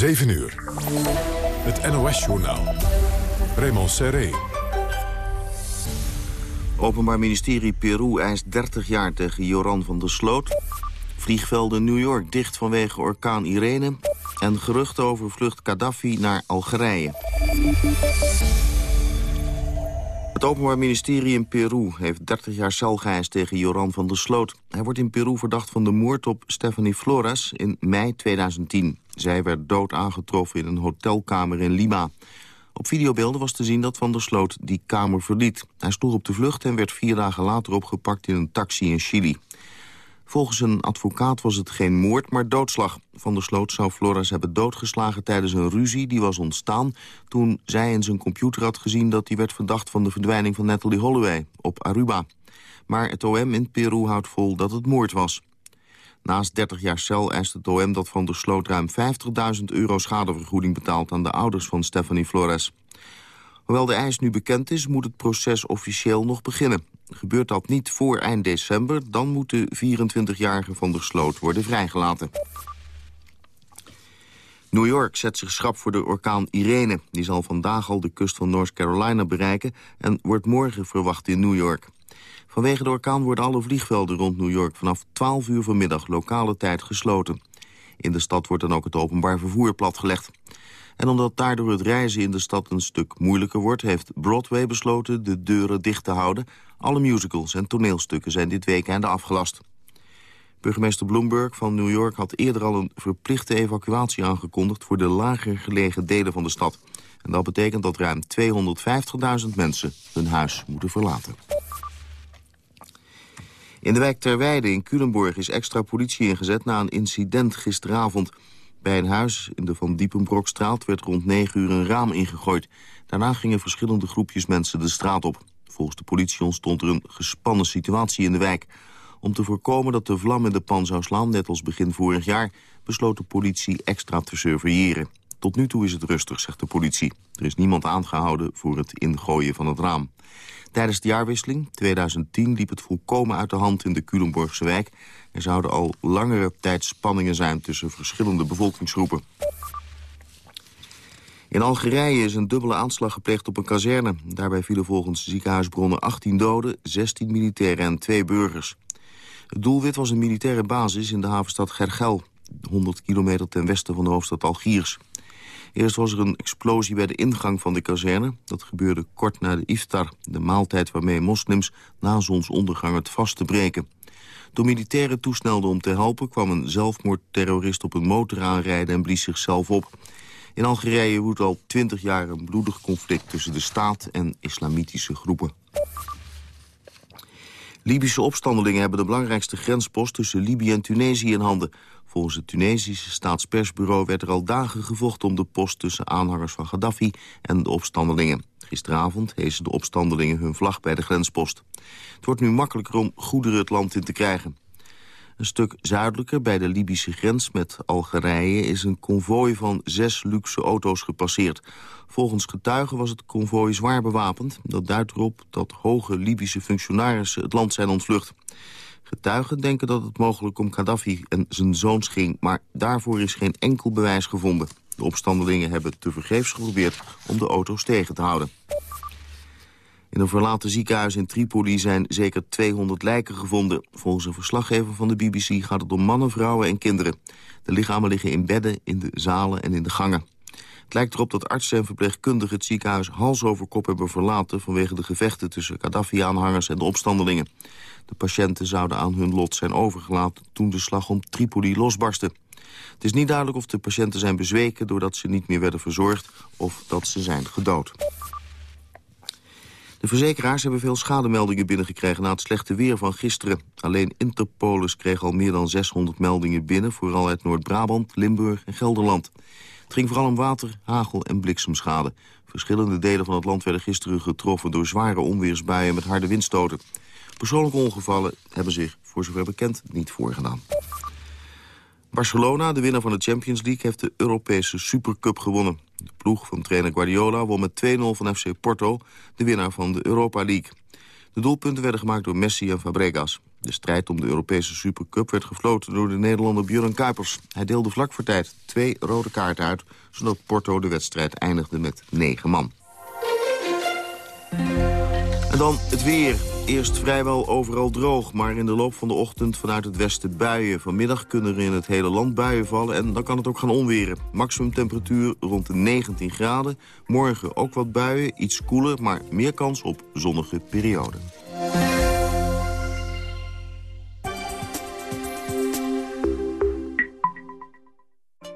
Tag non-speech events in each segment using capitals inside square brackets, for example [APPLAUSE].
7 uur. Het NOS-journaal. Raymond Serré. Openbaar ministerie Peru eist 30 jaar tegen Joran van der Sloot. Vliegvelden New York dicht vanwege orkaan Irene. En geruchten over vlucht Gaddafi naar Algerije. Het Openbaar Ministerie in Peru heeft 30 jaar cel geëist tegen Joran van der Sloot. Hij wordt in Peru verdacht van de moord op Stephanie Flores in mei 2010. Zij werd dood aangetroffen in een hotelkamer in Lima. Op videobeelden was te zien dat Van der Sloot die kamer verliet. Hij sloeg op de vlucht en werd vier dagen later opgepakt in een taxi in Chili. Volgens een advocaat was het geen moord, maar doodslag. Van der Sloot zou Flores hebben doodgeslagen tijdens een ruzie die was ontstaan... toen zij in zijn computer had gezien dat hij werd verdacht van de verdwijning van Natalie Holloway op Aruba. Maar het OM in Peru houdt vol dat het moord was. Naast 30 jaar cel eist het OM dat Van der Sloot ruim 50.000 euro schadevergoeding betaalt aan de ouders van Stephanie Flores. Hoewel de eis nu bekend is, moet het proces officieel nog beginnen. Gebeurt dat niet voor eind december, dan moet de 24-jarige Van der Sloot worden vrijgelaten. New York zet zich schrap voor de orkaan Irene. Die zal vandaag al de kust van North Carolina bereiken... en wordt morgen verwacht in New York. Vanwege de orkaan worden alle vliegvelden rond New York... vanaf 12 uur vanmiddag lokale tijd gesloten. In de stad wordt dan ook het openbaar vervoer platgelegd. En omdat daardoor het reizen in de stad een stuk moeilijker wordt... heeft Broadway besloten de deuren dicht te houden. Alle musicals en toneelstukken zijn dit weekend afgelast. Burgemeester Bloomberg van New York had eerder al een verplichte evacuatie aangekondigd... voor de lager gelegen delen van de stad. En dat betekent dat ruim 250.000 mensen hun huis moeten verlaten. In de wijk Terweide in Culemborg is extra politie ingezet na een incident gisteravond. Bij een huis in de Van Diepenbrokstraat werd rond 9 uur een raam ingegooid. Daarna gingen verschillende groepjes mensen de straat op. Volgens de politie ontstond er een gespannen situatie in de wijk. Om te voorkomen dat de vlam in de pan zou slaan, net als begin vorig jaar... besloot de politie extra te surveilleren. Tot nu toe is het rustig, zegt de politie. Er is niemand aangehouden voor het ingooien van het raam. Tijdens de jaarwisseling 2010 liep het volkomen uit de hand in de Culemborgse wijk. Er zouden al langere tijd spanningen zijn tussen verschillende bevolkingsgroepen. In Algerije is een dubbele aanslag gepleegd op een kazerne. Daarbij vielen volgens ziekenhuisbronnen 18 doden, 16 militairen en 2 burgers. Het doelwit was een militaire basis in de havenstad Gergel, 100 kilometer ten westen van de hoofdstad Algiers. Eerst was er een explosie bij de ingang van de kazerne. Dat gebeurde kort na de iftar, de maaltijd waarmee moslims na zonsondergang het vast te breken. Toen militairen toesnelden om te helpen kwam een zelfmoordterrorist op een motor aanrijden en blies zichzelf op. In Algerije woedt al twintig jaar een bloedig conflict tussen de staat en islamitische groepen. Libische opstandelingen hebben de belangrijkste grenspost tussen Libië en Tunesië in handen. Volgens het Tunesische staatspersbureau werd er al dagen gevochten om de post tussen aanhangers van Gaddafi en de opstandelingen. Gisteravond hezen de opstandelingen hun vlag bij de grenspost. Het wordt nu makkelijker om goederen het land in te krijgen. Een stuk zuidelijker, bij de Libische grens met Algerije... is een konvooi van zes luxe auto's gepasseerd. Volgens getuigen was het konvooi zwaar bewapend. Dat duidt erop dat hoge Libische functionarissen het land zijn ontvlucht. Getuigen denken dat het mogelijk om Gaddafi en zijn zoons ging... maar daarvoor is geen enkel bewijs gevonden. De opstandelingen hebben tevergeefs geprobeerd om de auto's tegen te houden. In een verlaten ziekenhuis in Tripoli zijn zeker 200 lijken gevonden. Volgens een verslaggever van de BBC gaat het om mannen, vrouwen en kinderen. De lichamen liggen in bedden, in de zalen en in de gangen. Het lijkt erop dat artsen en verpleegkundigen het ziekenhuis hals over kop hebben verlaten... vanwege de gevechten tussen Gaddafi-aanhangers en de opstandelingen. De patiënten zouden aan hun lot zijn overgelaten toen de slag om Tripoli losbarstte. Het is niet duidelijk of de patiënten zijn bezweken doordat ze niet meer werden verzorgd... of dat ze zijn gedood. De verzekeraars hebben veel schademeldingen binnengekregen na het slechte weer van gisteren. Alleen Interpolis kreeg al meer dan 600 meldingen binnen, vooral uit Noord-Brabant, Limburg en Gelderland. Het ging vooral om water, hagel en bliksemschade. Verschillende delen van het land werden gisteren getroffen door zware onweersbuien met harde windstoten. Persoonlijke ongevallen hebben zich, voor zover bekend, niet voorgedaan. Barcelona, de winnaar van de Champions League, heeft de Europese Supercup gewonnen. De ploeg van trainer Guardiola won met 2-0 van FC Porto, de winnaar van de Europa League. De doelpunten werden gemaakt door Messi en Fabregas. De strijd om de Europese Supercup werd gefloten door de Nederlander Björn Kuipers. Hij deelde vlak voor tijd twee rode kaarten uit... zodat Porto de wedstrijd eindigde met negen man. En dan het weer. Eerst vrijwel overal droog, maar in de loop van de ochtend vanuit het westen buien. Vanmiddag kunnen er in het hele land buien vallen en dan kan het ook gaan onweren. Maximum temperatuur rond de 19 graden. Morgen ook wat buien, iets koeler, maar meer kans op zonnige perioden.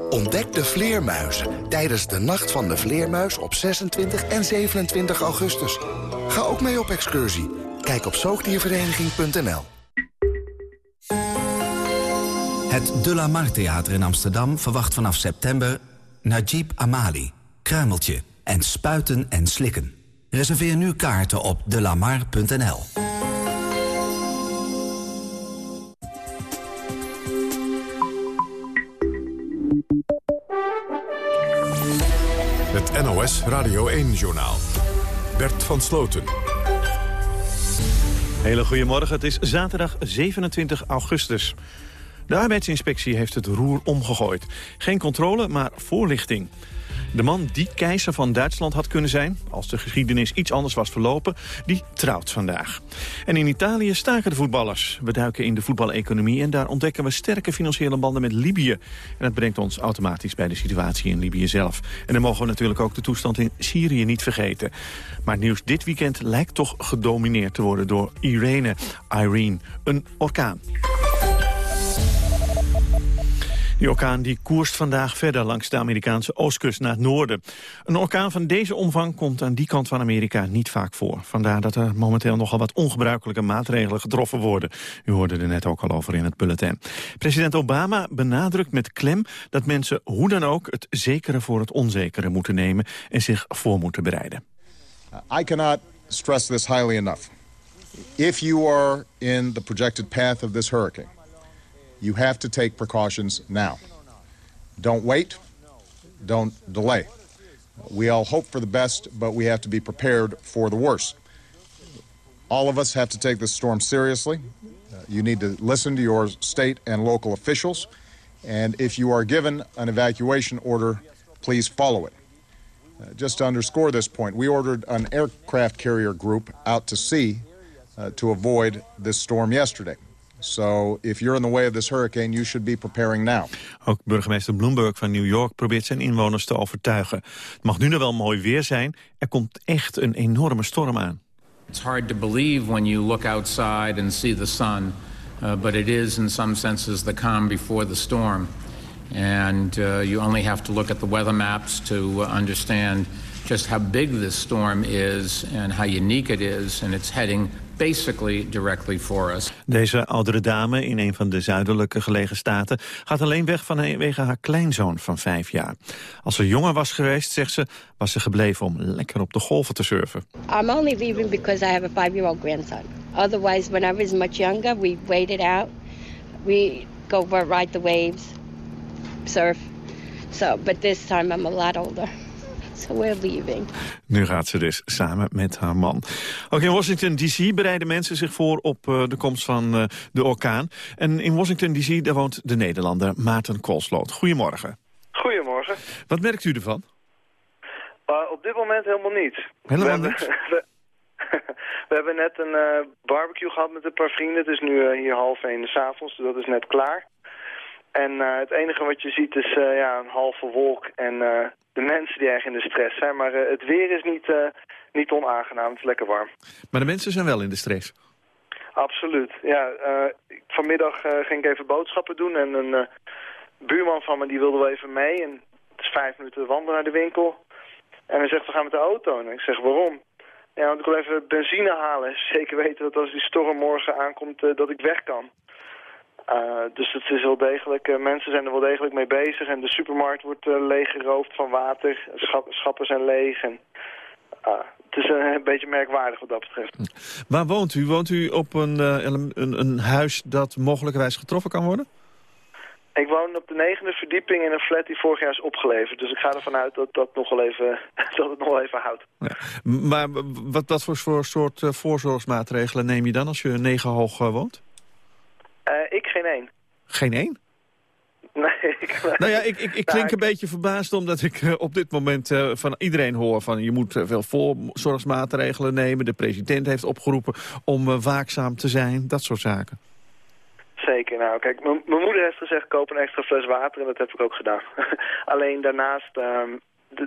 Ontdek de vleermuizen tijdens de Nacht van de Vleermuis op 26 en 27 augustus. Ga ook mee op excursie. Kijk op zoogdiervereniging.nl Het De La Mar Theater in Amsterdam verwacht vanaf september... Najib Amali, Kruimeltje en Spuiten en Slikken. Reserveer nu kaarten op delamar.nl. NOS Radio 1-journaal. Bert van Sloten. Hele goedemorgen, het is zaterdag 27 augustus. De arbeidsinspectie heeft het roer omgegooid. Geen controle, maar voorlichting. De man die keizer van Duitsland had kunnen zijn... als de geschiedenis iets anders was verlopen, die trouwt vandaag. En in Italië staken de voetballers. We duiken in de voetbaleconomie en daar ontdekken we sterke financiële banden met Libië. En dat brengt ons automatisch bij de situatie in Libië zelf. En dan mogen we natuurlijk ook de toestand in Syrië niet vergeten. Maar het nieuws dit weekend lijkt toch gedomineerd te worden door Irene, Irene, een orkaan. Die orkaan die koerst vandaag verder langs de Amerikaanse oostkust naar het noorden. Een orkaan van deze omvang komt aan die kant van Amerika niet vaak voor. Vandaar dat er momenteel nogal wat ongebruikelijke maatregelen getroffen worden. U hoorde er net ook al over in het bulletin. President Obama benadrukt met klem dat mensen hoe dan ook het zekere voor het onzekere moeten nemen en zich voor moeten bereiden. I cannot stress this highly enough. If you are in the projected path of this hurricane, you have to take precautions now. Don't wait. Don't delay. We all hope for the best, but we have to be prepared for the worst. All of us have to take this storm seriously. Uh, you need to listen to your state and local officials. And if you are given an evacuation order, please follow it. Uh, just to underscore this point, we ordered an aircraft carrier group out to sea uh, to avoid this storm yesterday. So if you're in the way of this hurricane, you should be preparing now. Ook burgemeester Bloomberg van New York probeert zijn inwoners te overtuigen. Het mag nu nog wel mooi weer zijn. Er komt echt een enorme storm aan. It's hard to believe when you look outside and see the sun, uh, but it is in some senses the calm before the storm. And uh, you only have to look at the weather maps to uh, understand just how big this storm is and how unique it is, and it's heading basically directly for us. Deze oudere dame in een van de zuidelijke gelegen staten gaat alleen weg vanwege haar kleinzoon van vijf jaar. Als ze jonger was geweest, zegt ze, was ze gebleven om lekker op de golven te surfen. I'm only leaving because I have a five-year-old grandson. Otherwise, when I was much younger, we waited out. We go ride the waves, surf. So, but this time I'm a lot older. So we're leaving. Nu gaat ze dus samen met haar man. Ook in Washington D.C. bereiden mensen zich voor op uh, de komst van uh, de orkaan. En in Washington D.C. daar woont de Nederlander Maarten Koolsloot. Goedemorgen. Goedemorgen. Wat merkt u ervan? Uh, op dit moment helemaal niets. Helemaal niets? [LAUGHS] [LAUGHS] We, hebben net een barbecue gehad met een paar vrienden. Het is nu hier half één s'avonds, dus dat is net klaar. En het enige wat je ziet is ja, een halve wolk en de mensen die erg in de stress zijn. Maar uh, het weer is niet, uh, niet onaangenaam, het is lekker warm. Maar de mensen zijn wel in de stress? Absoluut, ja. Uh, vanmiddag ging ik even boodschappen doen en een buurman van me die wilde wel even mee. En het is vijf minuten wandelen naar de winkel. En hij zegt, we gaan met de auto. En ik zeg, waarom? Ja, want ik wil even benzine halen. [LAUGHS] Zeker weten dat als die storm morgen aankomt, dat ik weg kan. Uh, dus het is wel degelijk, uh, mensen zijn er wel degelijk mee bezig. En de supermarkt wordt uh, leeggeroofd van water. Schap, schappen zijn leeg. En, het is een, beetje merkwaardig wat dat betreft. Waar woont u? Woont u op een, een, een huis dat mogelijkerwijs getroffen kan worden? Ik woon op de negende verdieping in een flat die vorig jaar is opgeleverd. Dus ik ga ervan uit dat, dat, nog wel even, [LAUGHS] dat het nog wel even houdt. Ja. Maar wat, wat voor soort voorzorgsmaatregelen neem je dan als je negen hoog woont? Uh, ik geen één. Geen één? [LAUGHS] Nee. Ik, nou ja, ik, ik, ik klink een beetje verbaasd omdat ik uh, op dit moment uh, van iedereen hoor... van je moet veel voorzorgsmaatregelen nemen. De president heeft opgeroepen om waakzaam te zijn. Dat soort zaken. Zeker. Nou, kijk, mijn moeder heeft gezegd koop een extra fles water en dat heb ik ook gedaan. [LAUGHS] Alleen daarnaast, um,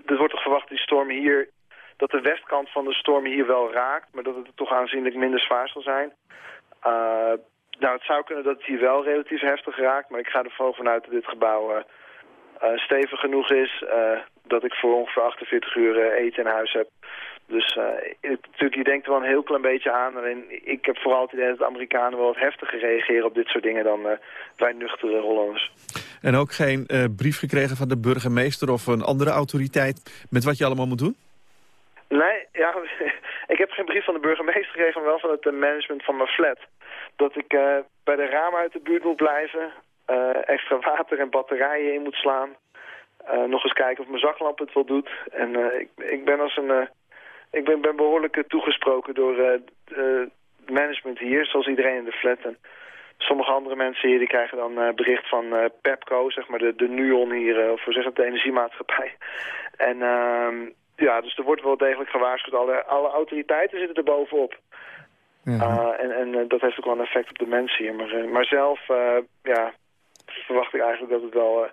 er wordt toch verwacht die storm hier... dat de westkant van de storm hier wel raakt... maar dat het toch aanzienlijk minder zwaar zal zijn. Uh, nou, het zou kunnen dat het hier wel relatief heftig raakt, maar ik ga er vanuit dat dit gebouw uh, uh, stevig genoeg is. Uh, dat ik voor ongeveer 48 uur eten in huis heb. Dus het, natuurlijk, je denkt er wel een heel klein beetje aan. Alleen ik heb vooral het idee dat de Amerikanen wel wat heftiger reageren op dit soort dingen dan wij nuchtere Hollanders. En ook geen brief gekregen van de burgemeester of een andere autoriteit met wat je allemaal moet doen? Nee, ja, [LAUGHS] ik heb geen brief van de burgemeester gekregen, maar wel van het management van mijn flat dat ik uh, bij de ramen uit de buurt moet blijven. Uh, extra water en batterijen in moet slaan. Nog eens kijken of mijn zaklamp het wel doet. En ik, ik ben als een... ik ben, ben behoorlijk toegesproken door het management hier, zoals iedereen in de flat. En sommige andere mensen hier die krijgen dan bericht van Pepco, zeg maar de, de Nuon hier, of we zeggen het, de energiemaatschappij. En ehm, ja, dus er wordt wel degelijk gewaarschuwd. Alle, alle autoriteiten zitten er bovenop. Ja. Uh, en en uh, dat heeft ook wel een effect op de mensen hier. Maar, uh, maar zelf ja, verwacht ik eigenlijk dat het wel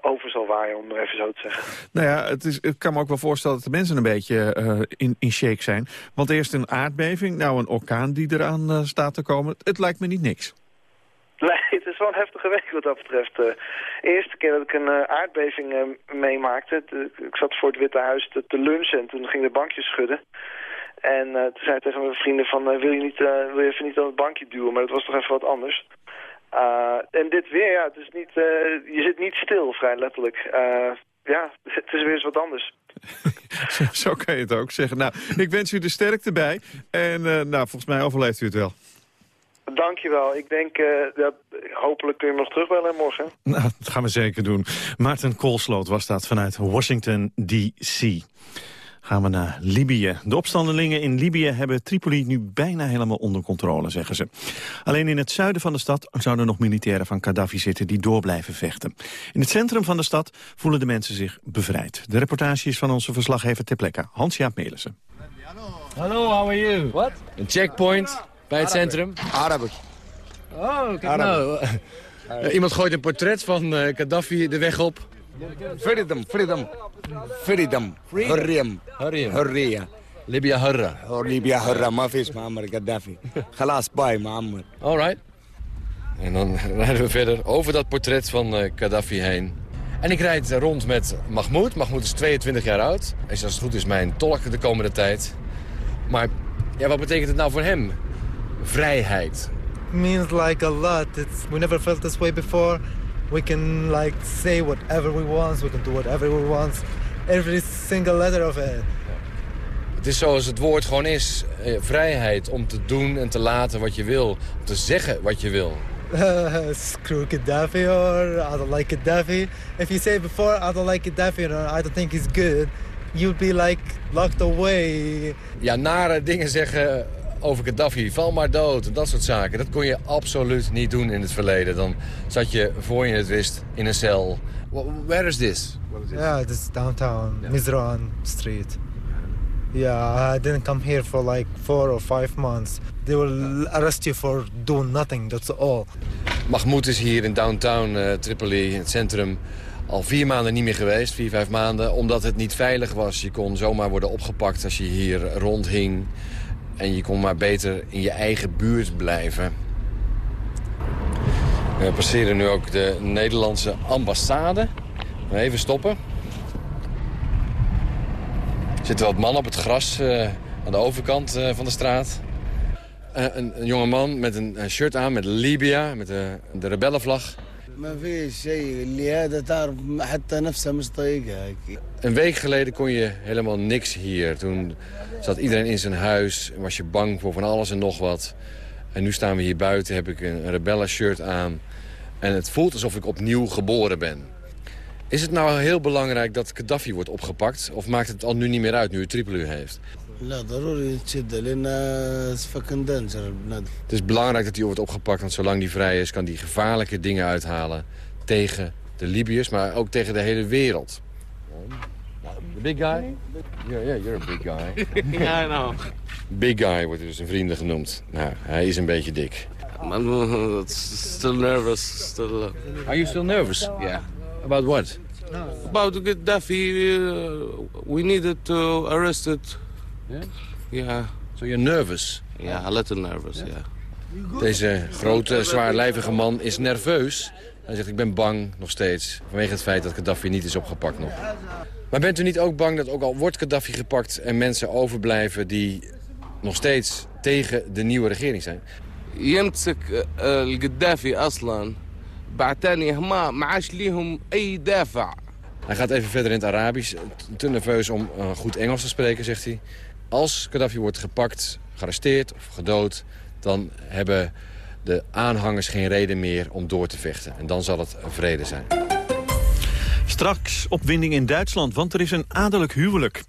over zal waaien, om er even zo te zeggen. Nou ja, het is, ik kan me ook wel voorstellen dat de mensen een beetje in, in shake zijn. Want eerst een aardbeving, nou een orkaan die eraan staat te komen. Het lijkt me niet niks. Wel een heftige week wat dat betreft. de eerste keer dat ik een aardbeving meemaakte, ik zat voor het Witte Huis te, lunchen en toen ging de bankjes schudden. En toen zei ik tegen mijn vrienden van, wil, je niet, wil je even niet aan het bankje duwen? Maar dat was toch even wat anders. en dit weer, ja, het is niet, je zit niet stil, vrij letterlijk. ja, [LAUGHS] het is weer eens wat anders. [LAUGHS] Zo kan je het ook zeggen. Nou, ik wens u de sterkte bij. En nou, volgens mij overleeft u het wel. Dankjewel. Ik denk, dat, hopelijk kun je nog terugbellen morgen. [LAUGHS] Nou, dat gaan we zeker doen. Maarten Koolsloot was dat vanuit Washington, D.C gaan we naar Libië. De opstandelingen in Libië hebben Tripoli nu bijna helemaal onder controle, zeggen ze. Alleen in het zuiden van de stad zouden nog militairen van Gaddafi zitten die door blijven vechten. In het centrum van de stad voelen de mensen zich bevrijd. De reportage is van onze verslaggever ter plekke, Hans-Jaap Melissen. Hallo, how are you? What? Een checkpoint bij het centrum? Arabisch. Oh, kijk nou. Eh, iemand gooit een portret van eh, Gaddafi de weg op. Freedom, freedom, freedom, hurriem, hurria. Libya hurra. Oh, Libya hurra, maar vis, Gaddafi. Gelaas bij, ma'am. All right. En dan [LAUGHS] rijden we verder over dat portret van eh, Gaddafi heen. En ik rijd rond met Mahmoud. Mahmoud is 22 jaar oud. Is als het goed is mijn tolk de komende tijd. Maar ja, wat betekent het nou voor hem? Vrijheid. means like a lot. It's, we never felt this way before. we can like say whatever we want, we can do whatever we want. Every single letter of it. Het is zoals het woord gewoon is. Eh, vrijheid om te doen en te laten wat je wil. Om te zeggen wat je wil. Uh, [LAUGHS] screw Gaddafi or I don't like Gaddafi. If you say before I don't like Gaddafi or I don't think he's good, you'd be like locked away. Ja, nare dingen zeggen over Gaddafi, val maar dood, dat soort zaken. Dat kon je absoluut niet doen in het verleden. Dan zat je, voor je het wist, in een cel. Where is this? Ja, this is downtown, yeah. Mizran Street. Yeah, I didn't come here for like four or five months. They will arrest you for doing nothing, that's all. Mahmoud is hier in downtown uh, Tripoli, in het centrum, al vier maanden niet meer geweest. Vier, vijf maanden, omdat het niet veilig was. Je kon zomaar worden opgepakt als je hier rondhing. En je kon maar beter in je eigen buurt blijven. We passeren nu ook de Nederlandse ambassade. Even stoppen. Er zitten wat mannen op het gras uh, aan de overkant uh, van de straat. een, een jongeman met een, shirt aan met Libya, met de, de rebellenvlag. ما في شيء اللي هذا تعرف حتى نفسها مش طايقها Een week geleden kon je helemaal niks hier. Toen zat iedereen in zijn huis, was je bang voor van alles en nog wat. En nu staan we hier buiten, heb ik een rebellen-shirt aan. En het voelt alsof ik opnieuw geboren ben. Is het nou heel belangrijk dat Gaddafi wordt opgepakt? Of maakt het al nu niet meer uit, nu het Tripoli heeft? Het is belangrijk dat hij wordt opgepakt, want zolang die vrij is... kan die gevaarlijke dingen uithalen tegen de Libiërs, maar ook tegen de hele wereld. The big guy? Yeah, yeah, you're a big guy. [LAUGHS] Ja, I nou. Big guy wordt dus een vrienden genoemd. Nou, hij is een beetje dik. I'm [LAUGHS] still nervous. Still... Uh, Are you still nervous? Yeah. About what? About Gaddafi, uh, we needed to arrest it. Yeah? Yeah. So you're nervous? Yeah, a little nervous, yeah. Deze grote, zwaarlijvige man is nerveus. Hij zegt, ik ben bang nog steeds. Vanwege het feit dat Gaddafi niet is opgepakt nog. Maar bent u niet ook bang dat ook al wordt Gaddafi gepakt... en mensen overblijven die nog steeds tegen de nieuwe regering zijn? يمسك آه، القدافي اصلا بعتاني هما ما عاش ليهم اي دافع Hij gaat even verder in het Arabisch. Te nerveus om eh, goed Engels te spreken, zegt hij. Als Gaddafi wordt gepakt, gearresteerd of gedood... dan hebben de aanhangers geen reden meer om door te vechten. En dan zal het vrede zijn. Straks opwinding in Duitsland, want er is een adellijk huwelijk.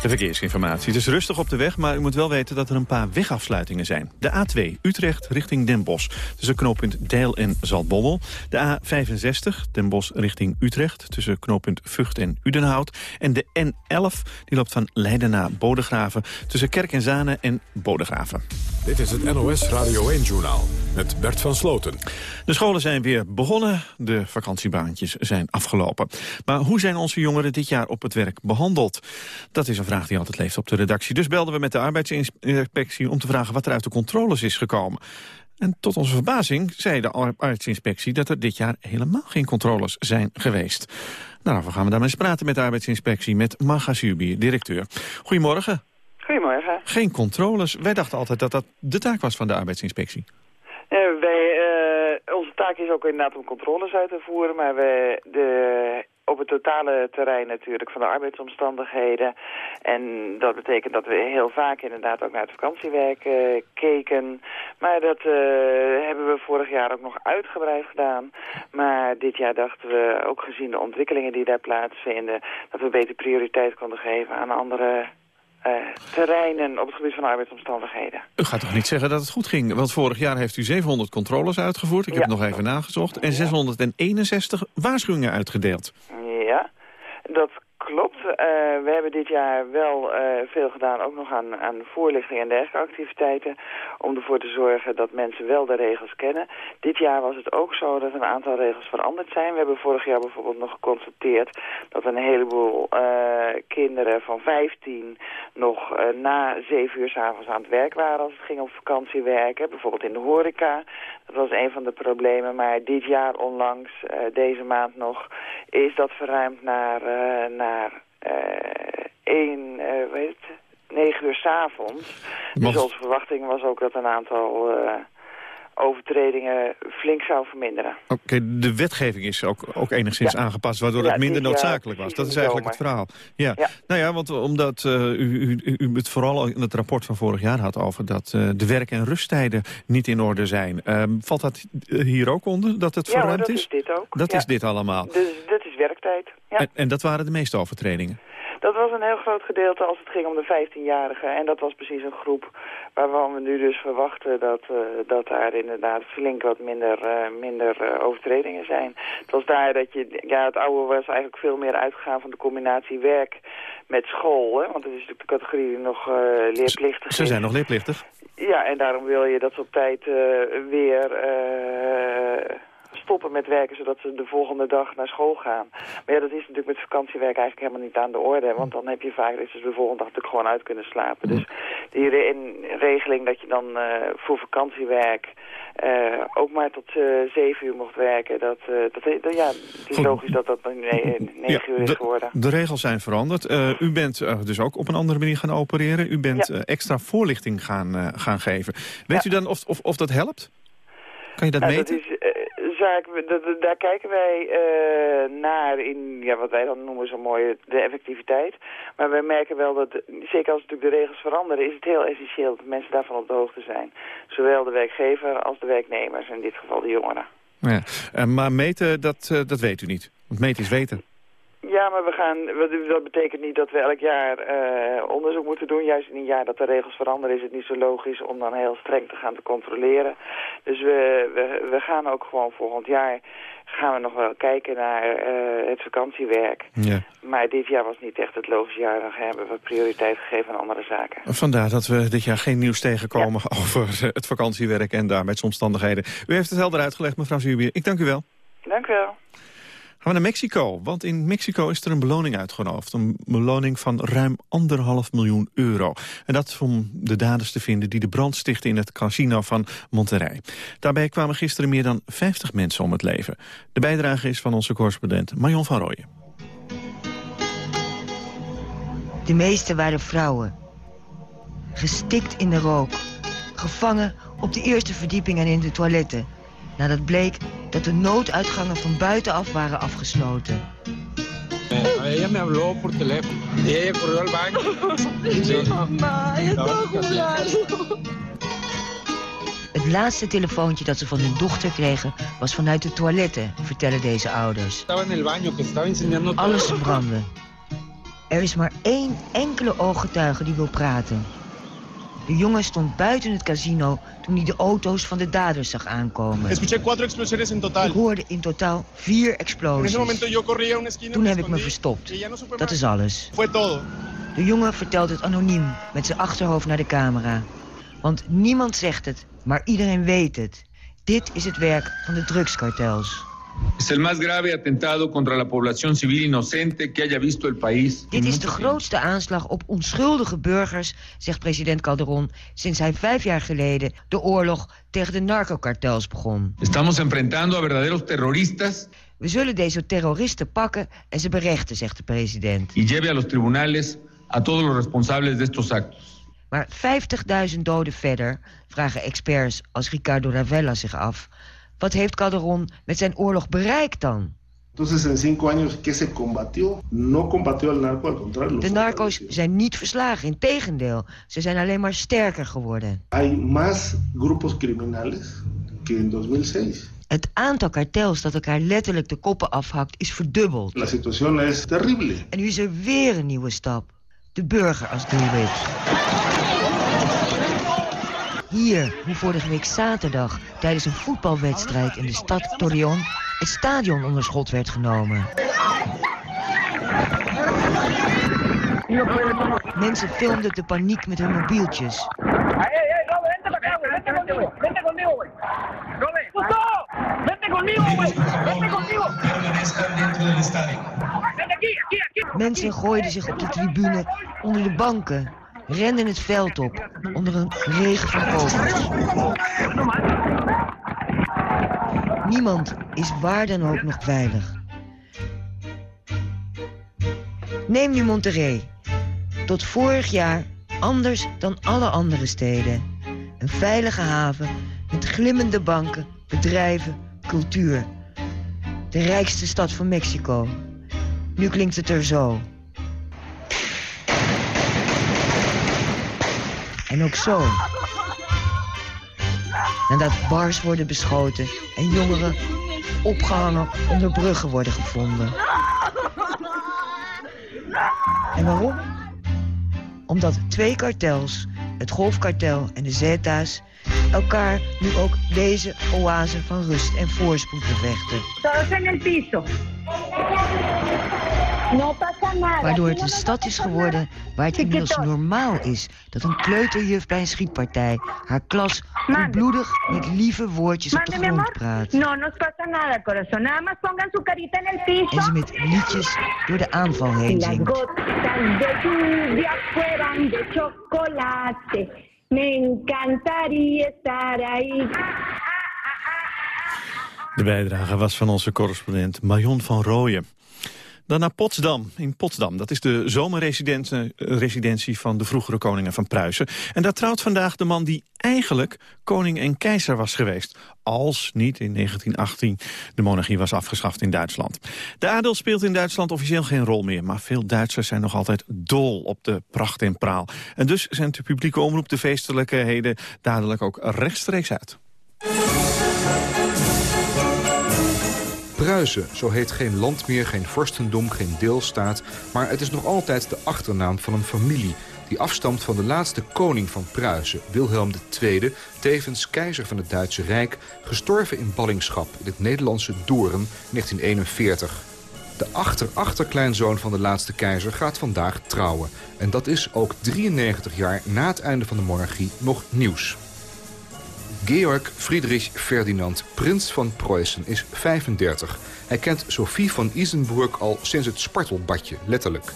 De verkeersinformatie. Het is rustig op de weg, maar u moet wel weten dat er een paar wegafsluitingen zijn. De A2 Utrecht richting Den Bosch, tussen knooppunt Deil en Zaltbommel. De A65 Den Bosch richting Utrecht, tussen knooppunt Vught en Udenhout. En de N11 die loopt van Leiden naar Bodegraven, tussen Kerk en Zanen en Bodegraven. Dit is het NOS Radio 1-journaal met Bert van Sloten. De scholen zijn weer begonnen, de vakantiebaantjes zijn afgelopen. Maar hoe zijn onze jongeren dit jaar op het werk behandeld? Dat is een vraag die altijd leeft op de redactie. Dus belden we met de arbeidsinspectie om te vragen wat er uit de controles is gekomen. En tot onze verbazing zei de arbeidsinspectie dat er dit jaar helemaal geen controles zijn geweest. Nou, we gaan we daarmee eens praten met de arbeidsinspectie, met Marga Subi, directeur. Goedemorgen. Goedemorgen. Geen controles. Wij dachten altijd dat dat de taak was van de arbeidsinspectie. Eh, wij, eh, onze taak is ook inderdaad om controles uit te voeren, maar we de, op het totale terrein natuurlijk van de arbeidsomstandigheden. En dat betekent dat we heel vaak inderdaad ook naar het vakantiewerk eh, keken. Maar dat eh, hebben we vorig jaar ook nog uitgebreid gedaan. Maar dit jaar dachten we, ook gezien de ontwikkelingen die daar plaatsvinden, dat we beter prioriteit konden geven aan andere eh, terreinen op het gebied van arbeidsomstandigheden. U gaat toch niet zeggen dat het goed ging? Want vorig jaar heeft u 700 controles uitgevoerd. Ik heb Ja. het nog even nagezocht. En 661 waarschuwingen uitgedeeld. Ja, dat klopt. Eh, we hebben dit jaar wel eh, veel gedaan, ook nog aan, aan voorlichting en dergelijke activiteiten, om ervoor te zorgen dat mensen wel de regels kennen. Dit jaar was het ook zo dat een aantal regels veranderd zijn. We hebben vorig jaar bijvoorbeeld nog geconstateerd dat een heleboel eh, kinderen van 15 nog na 7 uur s'avonds aan het werk waren als het ging om vakantiewerken, bijvoorbeeld in de horeca. Dat was een van de problemen, maar dit jaar onlangs, deze maand nog, is dat verruimd naar, eh, naar eh 1, eh weet het, 9 uur s'avonds. Mag- Dus onze verwachting was ook dat een aantal eh, overtredingen flink zou verminderen. Oké, de wetgeving is ook, ook enigszins Ja. aangepast... waardoor Ja, het minder jaar noodzakelijk was. Dat is eigenlijk het verhaal. Ja. Ja. Nou ja, want omdat eh, u, u, u het vooral in het rapport van vorig jaar had... over dat eh, de werk- en rusttijden niet in orde zijn. Ehm, valt dat eh, hier ook onder, dat het verruimd dat is? is dit ook. Dat is dit allemaal. Dus dit is werktijd. Ja. En, en dat waren de meeste overtredingen. Dat was een heel groot gedeelte als het ging om de 15-jarigen. En dat was precies een groep waarvan we nu dus verwachten dat, eh, dat daar inderdaad flink wat minder, eh, minder eh, overtredingen zijn. Het was daar dat je, ja het oude was eigenlijk veel meer uitgegaan van de combinatie werk met school. Hè? Want dat is natuurlijk de categorie die nog leerplichtig Ze is. zijn nog leerplichtig. Ja, en daarom wil je dat ze op tijd weer stoppen met werken... zodat ze de volgende dag naar school gaan. Maar ja, dat is natuurlijk met vakantiewerk eigenlijk helemaal niet aan de orde. Want dan heb je vaak dat ze de volgende dag natuurlijk gewoon uit kunnen slapen. Dus die re regeling dat je dan uh, voor vakantiewerk uh, ook maar tot zeven uur mocht werken. Dat, dat, ja, het is logisch dat dat nu negen uur is geworden. De regels zijn veranderd. u bent dus ook op een andere manier gaan opereren. U bent extra voorlichting gaan, gaan geven. Weet u dan of, of, of dat helpt? Kan je dat meten? Dat is, daar kijken wij uh, naar in ja, wat wij dan noemen zo mooi de effectiviteit. Maar wij merken wel dat, zeker als natuurlijk de regels veranderen, is het heel essentieel dat mensen daarvan op de hoogte zijn. Zowel de werkgever als de werknemers, in dit geval de jongeren. Ja, eh, maar meten, dat, uh, dat weet u niet. Want meten is weten. Ja, maar we gaan, dat betekent niet dat we elk jaar uh, onderzoek moeten doen. Juist in een jaar dat de regels veranderen is het niet zo logisch om dan heel streng te gaan te controleren. Dus we, we, we gaan ook gewoon volgend jaar gaan we nog wel kijken naar uh, het vakantiewerk. Ja. Maar dit jaar was niet echt het logische jaar. Dan hebben we prioriteit gegeven aan andere zaken. Vandaar dat we dit jaar geen nieuws tegenkomen over het vakantiewerk en omstandigheden. U heeft het helder uitgelegd, mevrouw Zubier. Ik dank u wel. Dank u wel. Gaan we naar Mexico, want in Mexico is er een beloning uitgeroofd. Een beloning van ruim anderhalf miljoen euro. En dat om de daders te vinden die de brand stichten in het casino van Monterrey. Daarbij kwamen gisteren meer dan 50 mensen om het leven. De bijdrage is van onze correspondent Marion van Rooyen. De meeste waren vrouwen. Gestikt in de rook. Gevangen op de eerste verdieping en in de toiletten nadat bleek dat de nooduitgangen van buitenaf waren afgesloten. Ella me habló por teléfono y ella corrió al baño. [LAUGHS] Het laatste telefoontje dat ze van hun dochter kregen was vanuit de toiletten, vertellen deze ouders. Alles brandde. Er is maar één enkele ooggetuige die wil praten. De jongen stond buiten het casino toen hij de auto's van de daders zag aankomen. Ik hoorde in totaal vier explosies. Toen heb ik me verstopt. Dat is alles. De jongen vertelt het anoniem, met zijn achterhoofd naar de camera. Want niemand zegt het, maar iedereen weet het. Dit is het werk van de drugskartels. Es el más grave atentado contra la población civil inocente que haya visto el país. Dit is de grootste aanslag op onschuldige burgers, zegt president Calderon, sinds hij vijf jaar geleden de oorlog tegen de narcokartels begon. Estamos enfrentando a verdaderos terroristas. We zullen deze terroristen pakken en ze berechten, zegt de president. Y lleve a los tribunales a todos los responsables de estos actos. Maar 50.000 doden verder, vragen experts als Ricardo Ravella zich af wat heeft Calderón met zijn oorlog bereikt dan? De narco's zijn niet verslagen, in tegendeel. Ze zijn alleen maar sterker geworden. Hay más grupos criminales que en 2006. Het aantal kartels dat elkaar letterlijk de koppen afhakt is verdubbeld. La situación es terrible. En nu is er weer een nieuwe stap. De burger als doelwit. Hier, hoe vorige week zaterdag tijdens een voetbalwedstrijd in de stad Torreon het stadion onder schot werd genomen. Mensen filmden de paniek met hun mobieltjes. Mensen gooiden zich op de tribune onder de banken renden het veld op onder een regen van kogels. Niemand is waar dan ook nog veilig. Neem nu Monterrey. Tot vorig jaar anders dan alle andere steden. Een veilige haven met glimmende banken, bedrijven, cultuur. De rijkste stad van Mexico. Nu klinkt het er zo. En ook zo. Nadat bars worden beschoten en jongeren opgehangen onder bruggen worden gevonden. En waarom? Omdat twee kartels, het golfkartel en de Zeta's, elkaar nu ook deze oase van rust en voorspoed bevechten. Todos en el piso. Waardoor het een stad is geworden waar het inmiddels normaal is... dat een kleuterjuf bij een schietpartij haar klas bloedig met lieve woordjes op de grond praat. No nos pasa nada, corazón. Nada más pongan su carita en el piso. En ze met liedjes door de aanval heen zingt. Me encantaría estar ahí. De bijdrage was van onze correspondent Marion van Rooyen. Dan naar Potsdam, in Potsdam. Dat is de zomerresidentie residentie van de vroegere koningen van Pruisen. En daar trouwt vandaag de man die eigenlijk koning en keizer was geweest. Als niet in 1918 de monarchie was afgeschaft in Duitsland. De adel speelt in Duitsland officieel geen rol meer. Maar veel Duitsers zijn nog altijd dol op de pracht en praal. En dus zendt de publieke omroep de feestelijkheden dadelijk ook rechtstreeks uit. Pruisen, zo heet geen land meer, geen vorstendom, geen deelstaat... maar het is nog altijd de achternaam van een familie... die afstamt van de laatste koning van Pruisen, Wilhelm II... tevens keizer van het Duitse Rijk, gestorven in ballingschap... in het Nederlandse Doorn, 1941. De achter-achterkleinzoon van de laatste keizer gaat vandaag trouwen. En dat is ook 93 jaar na het einde van de monarchie nog nieuws. Georg Friedrich Ferdinand, prins van Preußen, is 35. Hij kent Sophie van Isenburg al sinds het spartelbadje, letterlijk.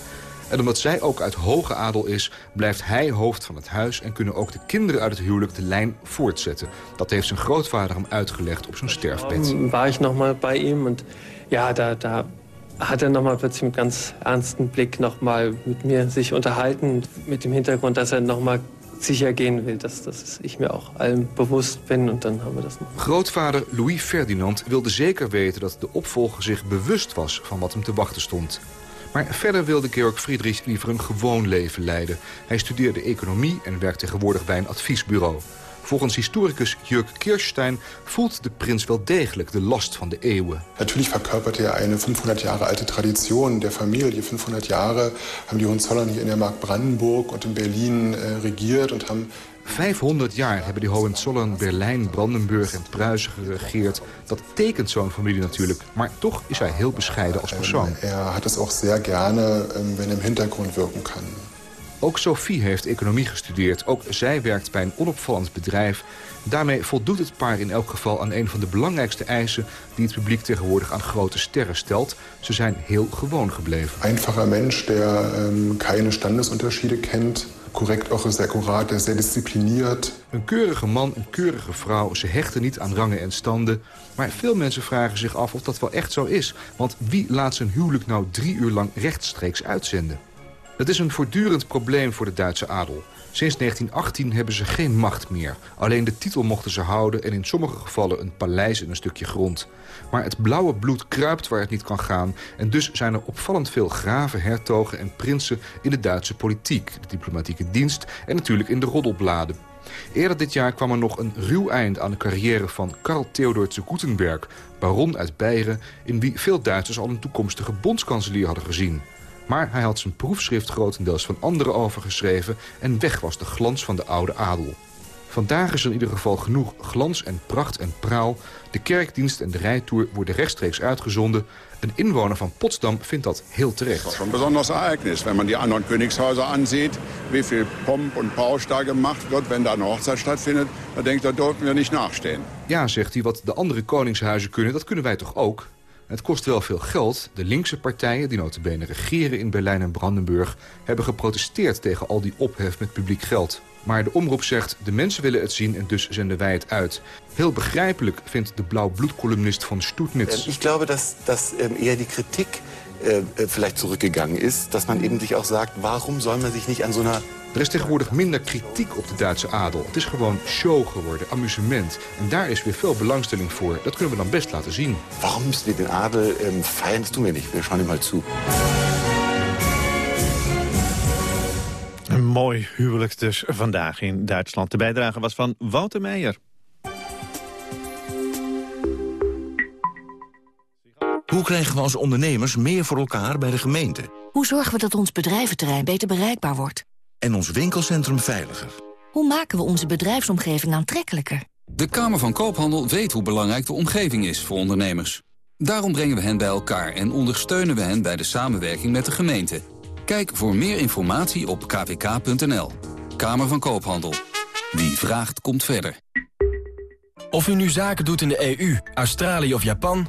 En omdat zij ook uit hoge adel is, blijft hij hoofd van het huis... en kunnen ook de kinderen uit het huwelijk de lijn voortzetten. Dat heeft zijn grootvader hem uitgelegd op zijn sterfbed. Ähm, war ich nochmal bei ihm und ja, da, da hat er nochmal plötzlich mit ganz ernsten Blick nochmal mit mir sich unterhalten, mit dem Hintergrund, dass er nochmal sicher gehen will, dass, dass ich mir auch allem bewusst bin und dann haben. Grootvader Louis Ferdinand wilde zeker weten dat de opvolger zich bewust was van wat hem te wachten stond. Maar verder wilde Georg Friedrich liever een gewoon leven leiden. Hij studeerde economie en werkt tegenwoordig bij een adviesbureau. Volgens historicus Jörg Kirstein voelt de prins wel degelijk de last van de eeuwen. Natürlich verkörpert er eine 500 Jahre alte Tradition der Familie. 500 Jahre haben die Hohenzollern hier in der Mark Brandenburg und in Berlin äh, regiert und haben 500 jaar hebben die Hohenzollern, Berlijn, Brandenburg en Pruisen geregeerd. Dat tekent zo'n familie natuurlijk. Maar toch is hij heel bescheiden als persoon. Er hat es auch sehr gerne, ähm, wenn er im Hintergrund wirken kann. Ook Sophie heeft economie gestudeerd. Ook zij werkt bij een onopvallend bedrijf. Daarmee voldoet het paar in elk geval aan een van de belangrijkste eisen... die het publiek tegenwoordig aan grote sterren stelt. Ze zijn heel gewoon gebleven. Einfacher Mensch, der ähm, keine Standesunterschiede kennt. Korrekt, auch sehr akkurat, der sehr diszipliniert. Een keurige man, een keurige vrouw. Ze hechten niet aan rangen en standen. Maar veel mensen vragen zich af of dat wel echt zo is. Want wie laat zijn huwelijk nou drie uur lang rechtstreeks uitzenden? Dat is een voortdurend probleem voor de Duitse adel. Sinds 1918 hebben ze geen macht meer. Alleen de titel mochten ze houden en in sommige gevallen een paleis en een stukje grond. Maar het blauwe bloed kruipt waar het niet kan gaan... en dus zijn er opvallend veel graven, hertogen en prinsen... in de Duitse politiek, de diplomatieke dienst en natuurlijk in de roddelbladen. Eerder dit jaar kwam er nog een ruw eind aan de carrière van Karl Theodor zu Gutenberg... baron uit Beieren, in wie veel Duitsers al een toekomstige bondskanselier hadden gezien... Maar hij had zijn proefschrift grotendeels van anderen overgeschreven... en weg was de glans van de oude adel. Vandaag is er in ieder geval genoeg glans en pracht en praal. De kerkdienst en de rijtour worden rechtstreeks uitgezonden. Een inwoner van Potsdam vindt dat heel terecht. Das ist ein besonderes Ereignis, wenn man die anderen Königshäuser ansieht, wie viel Pomp und Pausch da gemacht wird, wenn da eine Hochzeit stattfindet. Da denkt, da dürfen wir nicht nachstehen. Ja, zegt hij, wat de andere koningshuizen kunnen, dat kunnen wij toch ook? Het kost wel veel geld. De linkse partijen, die notabene regeren in Berlijn en Brandenburg... hebben geprotesteerd tegen al die ophef met publiek geld. Maar de omroep zegt, de mensen willen het zien en dus zenden wij het uit. Heel begrijpelijk vindt de blauw-bloed-columnist van Stuttnitz. Ich glaube, dass, dass ähm, eher die Kritik äh, äh, vielleicht zurückgegangen ist. Dass man eben sich auch sagt, warum soll man sich nicht an so Er is tegenwoordig minder kritiek op de Duitse adel. Het is gewoon show geworden, amusement. En daar is weer veel belangstelling voor. Dat kunnen we dan best laten zien. Warum müssen wir den Adel feiern? Das tun wir nicht. Wir schauen ihm mal zu. Een mooi huwelijk dus vandaag in Duitsland. De bijdrage was van Wouter Meijer. Hoe krijgen we als ondernemers meer voor elkaar bij de gemeente? Hoe zorgen we dat ons bedrijventerrein beter bereikbaar wordt? En ons winkelcentrum veiliger? Hoe maken we onze bedrijfsomgeving aantrekkelijker? De Kamer van Koophandel weet hoe belangrijk de omgeving is voor ondernemers. Daarom brengen we hen bij elkaar en ondersteunen we hen bij de samenwerking met de gemeente. Kijk voor meer informatie op kvk.nl. Kamer van Koophandel. Wie vraagt, komt verder. Of u nu zaken doet in de EU, Australië of Japan...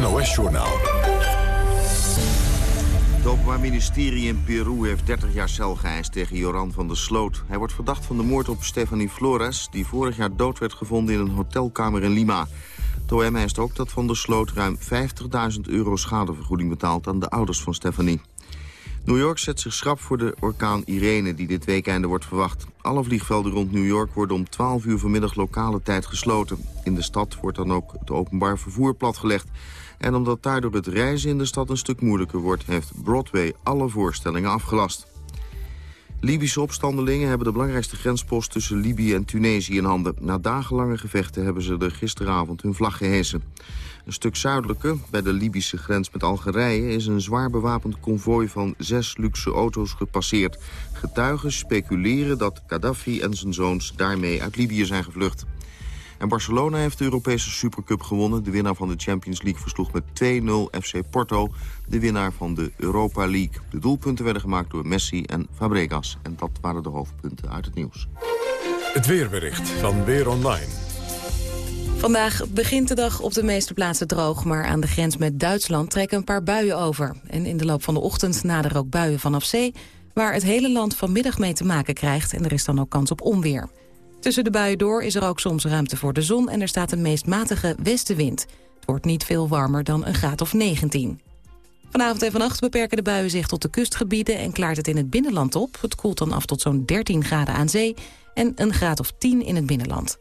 NOS-journaal. Het Openbaar Ministerie in Peru heeft 30 jaar cel geëist tegen Joran van der Sloot. Hij wordt verdacht van de moord op Stephanie Flores... die vorig jaar dood werd gevonden in een hotelkamer in Lima. Het OM eist ook dat van der Sloot ruim 50.000 euro schadevergoeding betaalt... aan de ouders van Stephanie. New York zet zich schrap voor de orkaan Irene die dit weekend wordt verwacht. Alle vliegvelden rond New York worden om 12 uur vanmiddag lokale tijd gesloten. In de stad wordt dan ook het openbaar vervoer platgelegd. En omdat daardoor het reizen in de stad een stuk moeilijker wordt... heeft Broadway alle voorstellingen afgelast. Libische opstandelingen hebben de belangrijkste grenspost tussen Libië en Tunesië in handen. Na dagenlange gevechten hebben ze er gisteravond hun vlag gehesen. Een stuk zuidelijker, bij de Libische grens met Algerije... is een zwaar bewapend konvooi van zes luxe auto's gepasseerd. Getuigen speculeren dat Gaddafi en zijn zoons daarmee uit Libië zijn gevlucht. En Barcelona heeft de Europese Supercup gewonnen. De winnaar van de Champions League versloeg met 2-0 FC Porto, de winnaar van de Europa League. De doelpunten werden gemaakt door Messi en Fabregas. En dat waren de hoofdpunten uit het nieuws. Het weerbericht van Weer Online. Vandaag begint de dag op de meeste plaatsen droog... maar aan de grens met Duitsland trekken een paar buien over. En in de loop van de ochtend naderen ook buien vanaf zee... waar het hele land vanmiddag mee te maken krijgt... en er is dan ook kans op onweer. Tussen de buien door is er ook soms ruimte voor de zon... en er staat een meest matige westenwind. Het wordt niet veel warmer dan een graad of 19. Vanavond en vannacht beperken de buien zich tot de kustgebieden... en klaart het in het binnenland op. Het koelt dan af tot zo'n 13 graden aan zee... en een graad of 10 in het binnenland.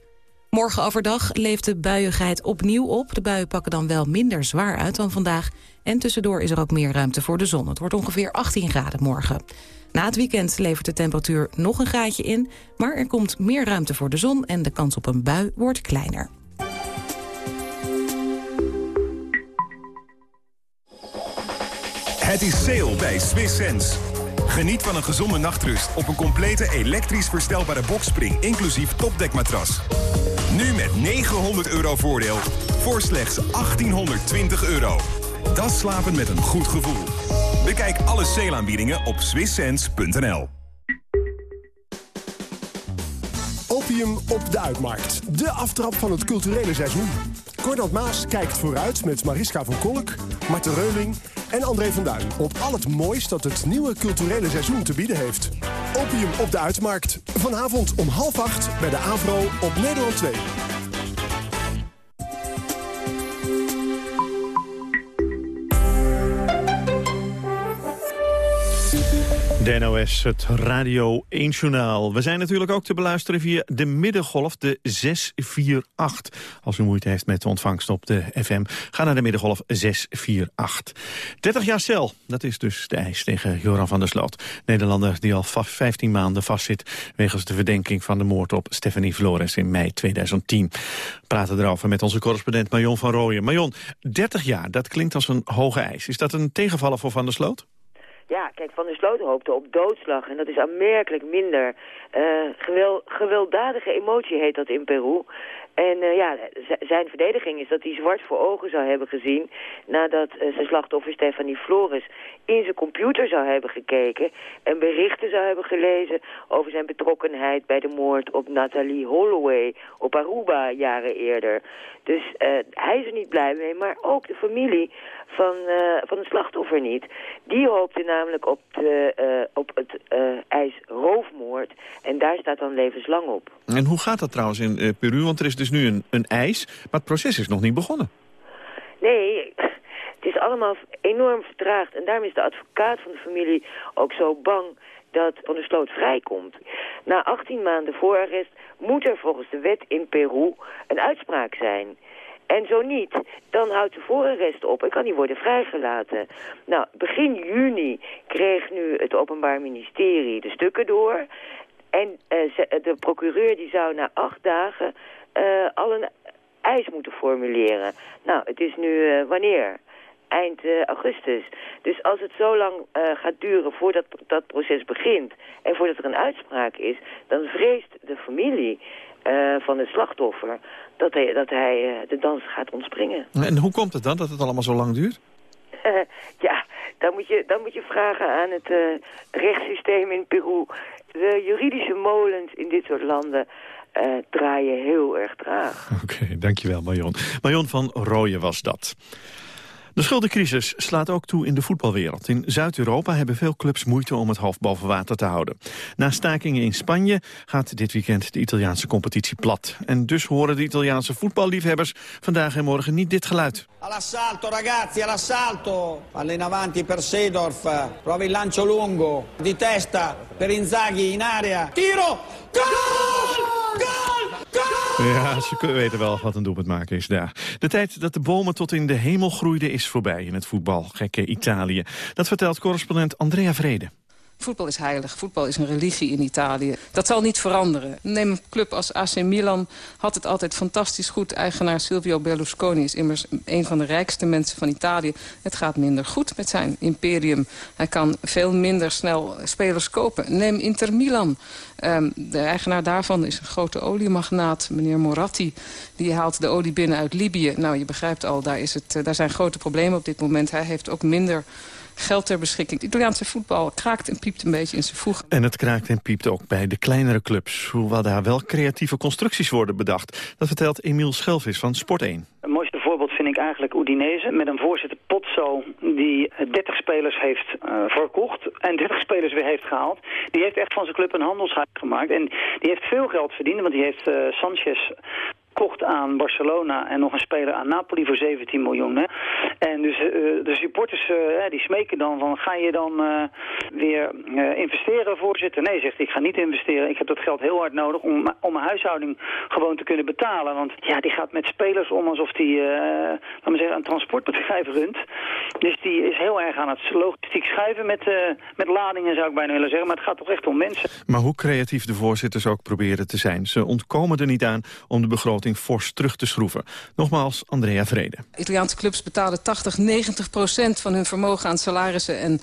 Morgen overdag leeft de buiigheid opnieuw op. De buien pakken dan wel minder zwaar uit dan vandaag. En tussendoor is er ook meer ruimte voor de zon. Het wordt ongeveer 18 graden morgen. Na het weekend levert de temperatuur nog een graadje in... maar er komt meer ruimte voor de zon en de kans op een bui wordt kleiner. Het is sale bij Swiss Sense. Geniet van een gezonde nachtrust op een complete elektrisch verstelbare bokspring... inclusief topdekmatras. Nu met 900 euro voordeel voor slechts 1820 euro. Dat slapen met een goed gevoel. Bekijk alle sale op swisssense.nl. Opium op de Uitmarkt. De aftrap van het culturele seizoen. Cornald Maas kijkt vooruit met Mariska van Kolk, Marten Reuling en André van Duin... op al het moois dat het nieuwe culturele seizoen te bieden heeft. Opium op de Uitmarkt. Vanavond om half acht bij de AVRO op Nederland 2. De NOS, het Radio 1-journaal. We zijn natuurlijk ook te beluisteren via de middengolf, de 648. Als u moeite heeft met de ontvangst op de FM, ga naar de middengolf 648. 30 jaar cel, dat is dus de eis tegen Joran van der Sloot. Nederlander die al 15 maanden vastzit... wegens de verdenking van de moord op Stephanie Flores in mei 2010. We praten erover met onze correspondent Marion van Rooyen. Marion, 30 jaar, dat klinkt als een hoge eis. Is dat een tegenvaller voor Van der Sloot? Ja, kijk, Van der Sloot hoopte op doodslag. En dat is aanmerkelijk minder. Uh, gewel, gewelddadige emotie heet dat in Peru. En uh, ja, zijn verdediging is dat hij zwart voor ogen zou hebben gezien... nadat uh, zijn slachtoffer Stephanie Flores in zijn computer zou hebben gekeken... en berichten zou hebben gelezen over zijn betrokkenheid bij de moord op Nathalie Holloway... op Aruba jaren eerder. Dus hij is er niet blij mee, maar ook de familie van, uh, van het slachtoffer niet. Die hoopte namelijk op, de, uh, op het uh, roofmoord En daar staat dan levenslang op. En hoe gaat dat trouwens in Peru? Want er is dus nu een, een eis, maar het proces is nog niet begonnen. Nee, het is allemaal enorm vertraagd. En daarom is de advocaat van de familie ook zo bang dat Van der Sloot vrijkomt. Na 18 maanden voorarrest moet er volgens de wet in Peru een uitspraak zijn. En zo niet, dan houdt de voorarrest op en kan hij worden vrijgelaten. Nou, begin juni kreeg nu het Openbaar Ministerie de stukken door. En de procureur die zou na acht dagen al een eis moeten formuleren. Nou, het is nu wanneer? eind augustus. Dus als het zo lang gaat duren voordat dat proces begint... en voordat er een uitspraak is... dan vreest de familie van het slachtoffer dat hij, dat hij de dans gaat ontspringen. En hoe komt het dan dat het allemaal zo lang duurt? [LAUGHS] ja, dan moet, je, dan moet je vragen aan het rechtssysteem in Peru. De juridische molens in dit soort landen draaien heel erg traag. [LAUGHS] Oké, dankjewel Marion. Marion van Rooyen was dat. De schuldencrisis slaat ook toe in de voetbalwereld. In Zuid-Europa hebben veel clubs moeite om het hoofd boven water te houden. Na stakingen in Spanje gaat dit weekend de Italiaanse competitie plat. En dus horen de Italiaanse voetballiefhebbers vandaag en morgen niet dit geluid. All'assalto ragazzi, all'assalto! Palla avanti per Seedorf, prova il lancio lungo, di testa per Inzaghi in area, tiro, goal! Goal! Ja, ze weten wel wat een doelpunt maken is daar. De tijd dat de bomen tot in de hemel groeiden is voorbij in het voetbal. Gekke Italië. Dat vertelt correspondent Andrea Vrede. Voetbal is heilig. Voetbal is een religie in Italië. Dat zal niet veranderen. Neem een club als AC Milan. Had het altijd fantastisch goed. Eigenaar Silvio Berlusconi is immers een van de rijkste mensen van Italië. Het gaat minder goed met zijn imperium. Hij kan veel minder snel spelers kopen. Neem Inter Milan. Um, de eigenaar daarvan is een grote oliemagnaat, meneer Moratti. Die haalt de olie binnen uit Libië. Nou, je begrijpt al, daar, is het, uh, daar zijn grote problemen op dit moment. Hij heeft ook minder geld ter beschikking. Het Italiaanse voetbal kraakt en piept een beetje in zijn voeg. En het kraakt en piept ook bij de kleinere clubs. Hoewel daar wel creatieve constructies worden bedacht. Dat vertelt Emiel Schelvis van Sport 1. Het mooiste voorbeeld vind ik eigenlijk Udinese. Met een voorzitter Potso die 30 spelers heeft uh, verkocht. En 30 spelers weer heeft gehaald. Die heeft echt van zijn club een handelshuis gemaakt. En die heeft veel geld verdiend. Want die heeft uh, Sanchez kocht aan Barcelona en nog een speler aan Napoli voor 17 miljoen. Hè. En dus uh, de supporters uh, die smeken dan van ga je dan uh, weer investeren voorzitter? Nee, zegt ik ga niet investeren. Ik heb dat geld heel hard nodig om, om mijn huishouding gewoon te kunnen betalen. Want ja, die gaat met spelers om alsof die laat maar zeggen, een transportbedrijf runt. Dus die is heel erg aan het logistiek schuiven met, met ladingen zou ik bijna willen zeggen. Maar het gaat toch echt om mensen. Maar hoe creatief de voorzitters ook proberen te zijn. Ze ontkomen er niet aan om de begroting fors terug te schroeven. Nogmaals, Andrea Vrede. Italiaanse clubs betalen 80, 90 procent van hun vermogen aan salarissen en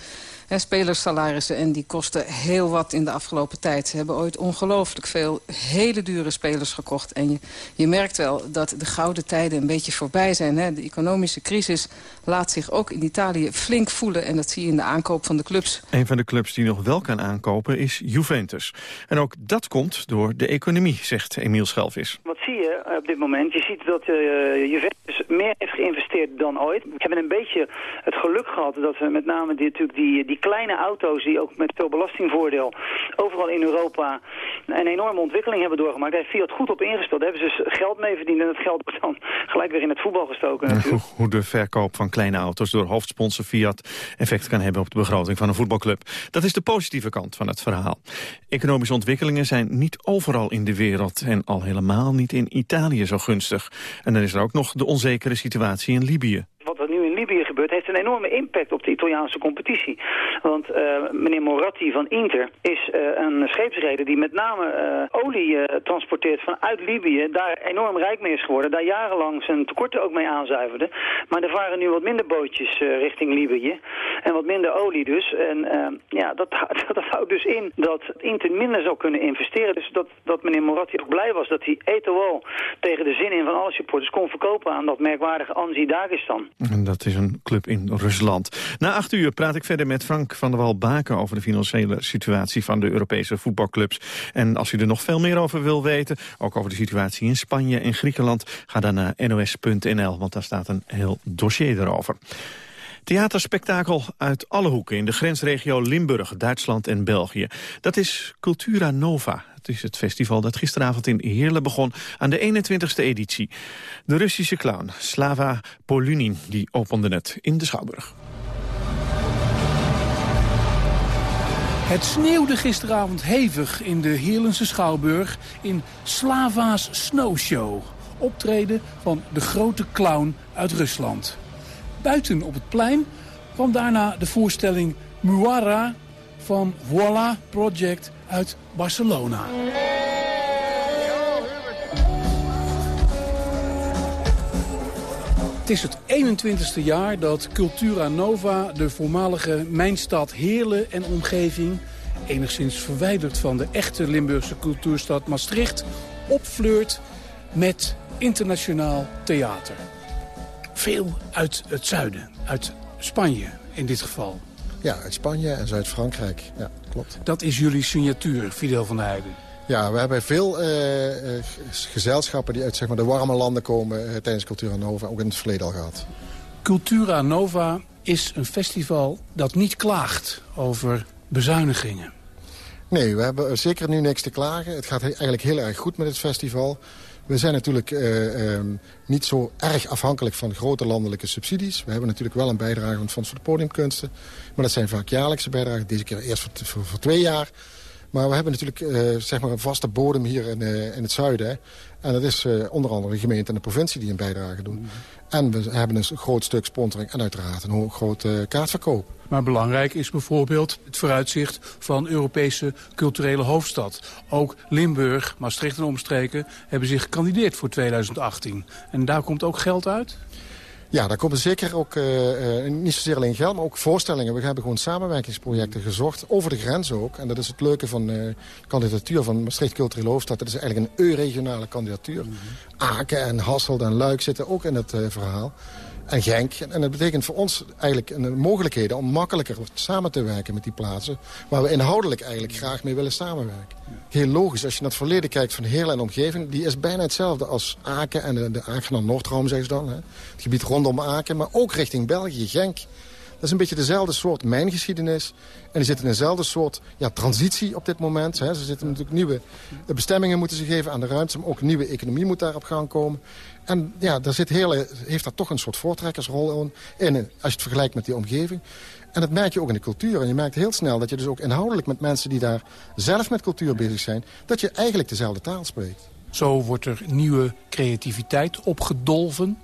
spelersalarissen. En die kosten heel wat in de afgelopen tijd. Ze hebben ooit ongelooflijk veel hele dure spelers gekocht. En je, je merkt wel dat de gouden tijden een beetje voorbij zijn. Hè. De economische crisis laat zich ook in Italië flink voelen. En dat zie je in de aankoop van de clubs. Een van de clubs die nog wel kan aankopen is Juventus. En ook dat komt door de economie, zegt Emiel Schelvis. Wat zie je op dit moment? Je ziet dat uh, Juventus meer heeft geïnvesteerd dan ooit. We hebben een beetje het geluk gehad dat we met name die, natuurlijk die, die kleine auto's... die ook met veel belastingvoordeel overal in Europa een enorme ontwikkeling hebben doorgemaakt. Daar heeft Fiat goed op ingespeeld. Daar hebben ze dus geld mee verdiend en het geld wordt dan [LAUGHS] gelijk weer in het voetbal gestoken. Natuurlijk. Hoe de verkoop van kleine auto's door hoofdsponsor Fiat effect kan hebben op de begroting van een voetbalclub. Dat is de positieve kant van het verhaal. Economische ontwikkelingen zijn niet overal in de wereld en al helemaal niet in Italië zo gunstig. En dan is er ook nog de onzekere situatie in Libië wat er nu in Libië gebeurt, heeft een enorme impact op de Italiaanse competitie. Want uh, meneer Moratti van Inter is uh, een scheepsreder die met name uh, olie transporteert vanuit Libië. Daar enorm rijk mee is geworden. Daar jarenlang zijn tekorten ook mee aanzuiverde. Maar er varen nu wat minder bootjes richting Libië. En wat minder olie dus. En ja, dat, dat, [LAUGHS] dat, houdt dus in dat Inter minder zou kunnen investeren. Dus dat, dat meneer Moratti ook blij was dat hij Eto'o tegen de zin in van alle supporters kon verkopen aan dat merkwaardige Anzi Dagestan. En dat is een club in Rusland. Na acht uur praat ik verder met Frank van der Wal-Baken... over de financiële situatie van de Europese voetbalclubs. En als u er nog veel meer over wil weten... ook over de situatie in Spanje en Griekenland... ga dan naar nos.nl, want daar staat een heel dossier erover. Theaterspektakel uit alle hoeken in de grensregio Limburg, Duitsland en België. Dat is Cultura Nova. Het is het festival dat gisteravond in Heerlen begon aan de 21ste editie. De Russische clown Slava Polunin die opende het in de Schouwburg. Het sneeuwde gisteravond hevig in de Heerlense Schouwburg in Slava's Snowshow. optreden van de grote clown uit Rusland. Buiten op het plein kwam daarna de voorstelling Muara van Voila Project uit Barcelona. Het is het 21ste jaar dat Cultura Nova, de voormalige mijnstad Heerlen en omgeving... enigszins verwijderd van de echte Limburgse cultuurstad Maastricht... opfleurt met internationaal theater. Veel uit het zuiden, uit Spanje in dit geval. Ja, uit Spanje en Zuid-Frankrijk. Ja, klopt. Dat is jullie signatuur, Fidel van der Heijden. Ja, we hebben veel uh, uh, gezelschappen die uit zeg maar, de warme landen komen uh, tijdens Cultura Nova, ook in het verleden al gehad. Cultura Nova is een festival dat niet klaagt over bezuinigingen. Nee, we hebben zeker nu niks te klagen. Het gaat eigenlijk heel erg goed met het festival. We zijn natuurlijk uh, um, niet zo erg afhankelijk van grote landelijke subsidies. We hebben natuurlijk wel een bijdrage van het Fonds voor de Podiumkunsten. Maar dat zijn vaak jaarlijkse bijdragen. Deze keer eerst voor, voor, twee jaar. Maar we hebben natuurlijk uh, zeg maar een vaste bodem hier in, uh, in het zuiden. Hè. En dat is uh, onder andere de gemeente en de provincie die een bijdrage doen. Mm -hmm. En we hebben een groot stuk sponsoring en uiteraard een grote kaartverkoop. Maar belangrijk is bijvoorbeeld het vooruitzicht van Europese culturele hoofdstad. Ook Limburg, Maastricht en omstreken hebben zich gekandideerd voor 2018. En daar komt ook geld uit? Ja, daar komen zeker ook, uh, uh, niet zozeer alleen geld, maar ook voorstellingen. We hebben gewoon samenwerkingsprojecten gezocht, over de grens ook. En dat is het leuke van uh, de kandidatuur van Maastricht Culturele Hoofdstad. Dat is eigenlijk een EU-regionale kandidatuur. Mm -hmm. Aken en Hasselt en Luik zitten ook in het verhaal. En Genk. En dat betekent voor ons eigenlijk een mogelijkheden om makkelijker samen te werken met die plaatsen. Waar we inhoudelijk eigenlijk graag mee willen samenwerken. Heel logisch, als je naar het verleden kijkt van Heerlen en omgeving... die is bijna hetzelfde als Aken en de, de Aken ze dan. Hè. Het gebied rondom Aken, maar ook richting België, Genk. Dat is een beetje dezelfde soort mijngeschiedenis. En die zitten in dezelfde soort ja, transitie op dit moment. Hè. Ze zitten natuurlijk nieuwe bestemmingen moeten ze geven aan de ruimte. Maar ook nieuwe economie moet daar op gaan komen. En ja, daar zit hele, heeft daar toch een soort voortrekkersrol in, als je het vergelijkt met die omgeving. En dat merk je ook in de cultuur. En je merkt heel snel dat je dus ook inhoudelijk met mensen die daar zelf met cultuur bezig zijn... dat je eigenlijk dezelfde taal spreekt. Zo wordt er nieuwe creativiteit opgedolven,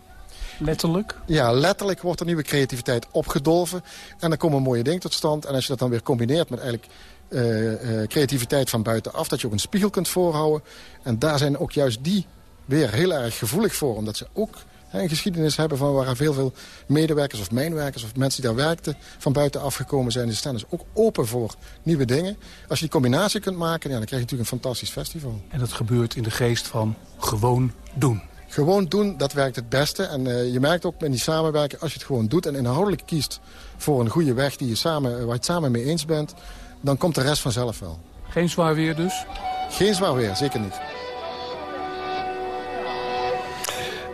letterlijk? Ja, letterlijk wordt er nieuwe creativiteit opgedolven. En dan komen mooie dingen tot stand. En als je dat dan weer combineert met eigenlijk uh, uh, creativiteit van buitenaf... dat je ook een spiegel kunt voorhouden. En daar zijn ook juist die weer heel erg gevoelig voor. Omdat ze ook hè, een geschiedenis hebben van waar heel veel medewerkers of mijnwerkers... of mensen die daar werkten van buitenaf gekomen zijn. Ze staan dus ook open voor nieuwe dingen. Als je die combinatie kunt maken, ja, dan krijg je natuurlijk een fantastisch festival. En dat gebeurt in de geest van gewoon doen. Gewoon doen, dat werkt het beste. En uh, je merkt ook in die samenwerking, als je het gewoon doet... en inhoudelijk kiest voor een goede weg die je samen, waar je het samen mee eens bent... dan komt de rest vanzelf wel. Geen zwaar weer dus? Geen zwaar weer, zeker niet.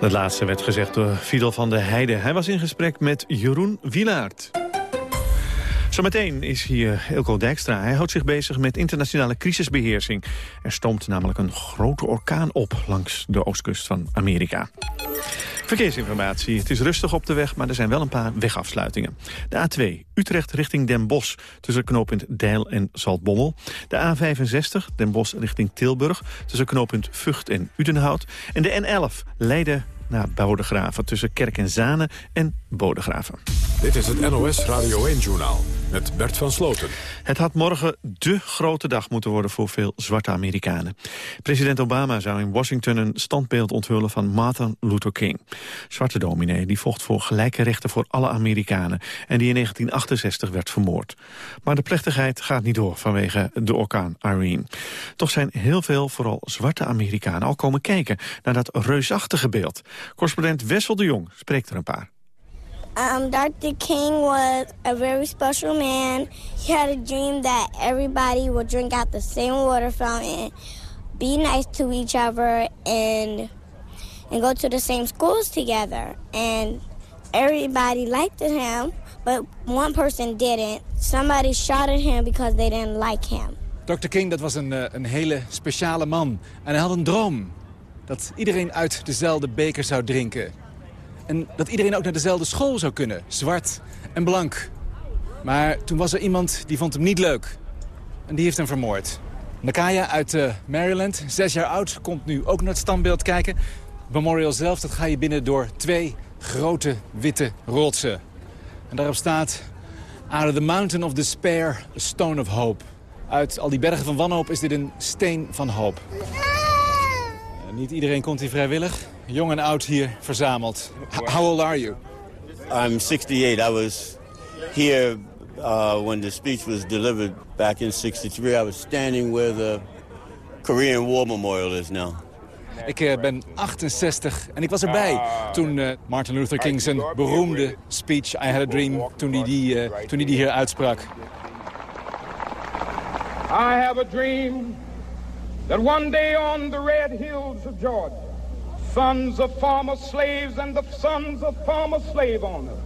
Dat laatste werd gezegd door Fidel van der Heijden. Hij was in gesprek met Jeroen Wielaert. Zometeen is hier Ilko Dijkstra. Hij houdt zich bezig met internationale crisisbeheersing. Er stoomt namelijk een grote orkaan op langs de oostkust van Amerika. Verkeersinformatie. Het is rustig op de weg, maar er zijn wel een paar wegafsluitingen. De A2, Utrecht richting Den Bosch, tussen knooppunt Deil en Zaltbommel. De A65, Den Bosch richting Tilburg, tussen knooppunt Vught en Udenhout. En de N11, Leiden naar Bodegraven, tussen Kerk en Zanen en Bodegraven. Dit is het NOS Radio 1-journaal met Bert van Sloten. Het had morgen dé grote dag moeten worden voor veel zwarte Amerikanen. President Obama zou in Washington een standbeeld onthullen van Martin Luther King. Zwarte dominee die vocht voor gelijke rechten voor alle Amerikanen... en die in 1968 werd vermoord. Maar de plechtigheid gaat niet door vanwege de orkaan Irene. Toch zijn heel veel, vooral zwarte Amerikanen, al komen kijken... naar dat reusachtige beeld. Correspondent Wessel de Jong spreekt er een paar. Um, Dr. King was a very special man. He had a dream that everybody would drink out the same water fountain, be nice to each other, and and go to the same schools together. And everybody liked him, but one person didn't. Somebody shot at him because they didn't like him. Dr. King, dat was een, uh, een hele speciale man. En hij had een droom. Dat iedereen uit dezelfde beker zou drinken. En dat iedereen ook naar dezelfde school zou kunnen. Zwart en blank. Maar toen was er iemand die vond hem niet leuk. En die heeft hem vermoord. Nakaya uit uh, Maryland, zes jaar oud, komt nu ook naar het standbeeld kijken. Memorial zelf, dat ga je binnen door twee grote witte rotsen. En daarop staat... Out of the mountain of despair, a stone of hope. Uit al die bergen van wanhoop is dit een steen van hoop. En niet iedereen komt hier vrijwillig. Jong en oud hier verzameld. H- How old are you? I'm 68. I was here uh, when the speech was delivered back in 63. I was standing where the Korean War Memorial is now. Ik eh, ben 68 en ik was erbij toen eh, Martin Luther King zijn beroemde speech I Had a Dream, toen hij die, eh, toen hij die hier uitsprak. I have a dream that one day on the red hills of Georgia, sons of former slaves and the sons of former slave owners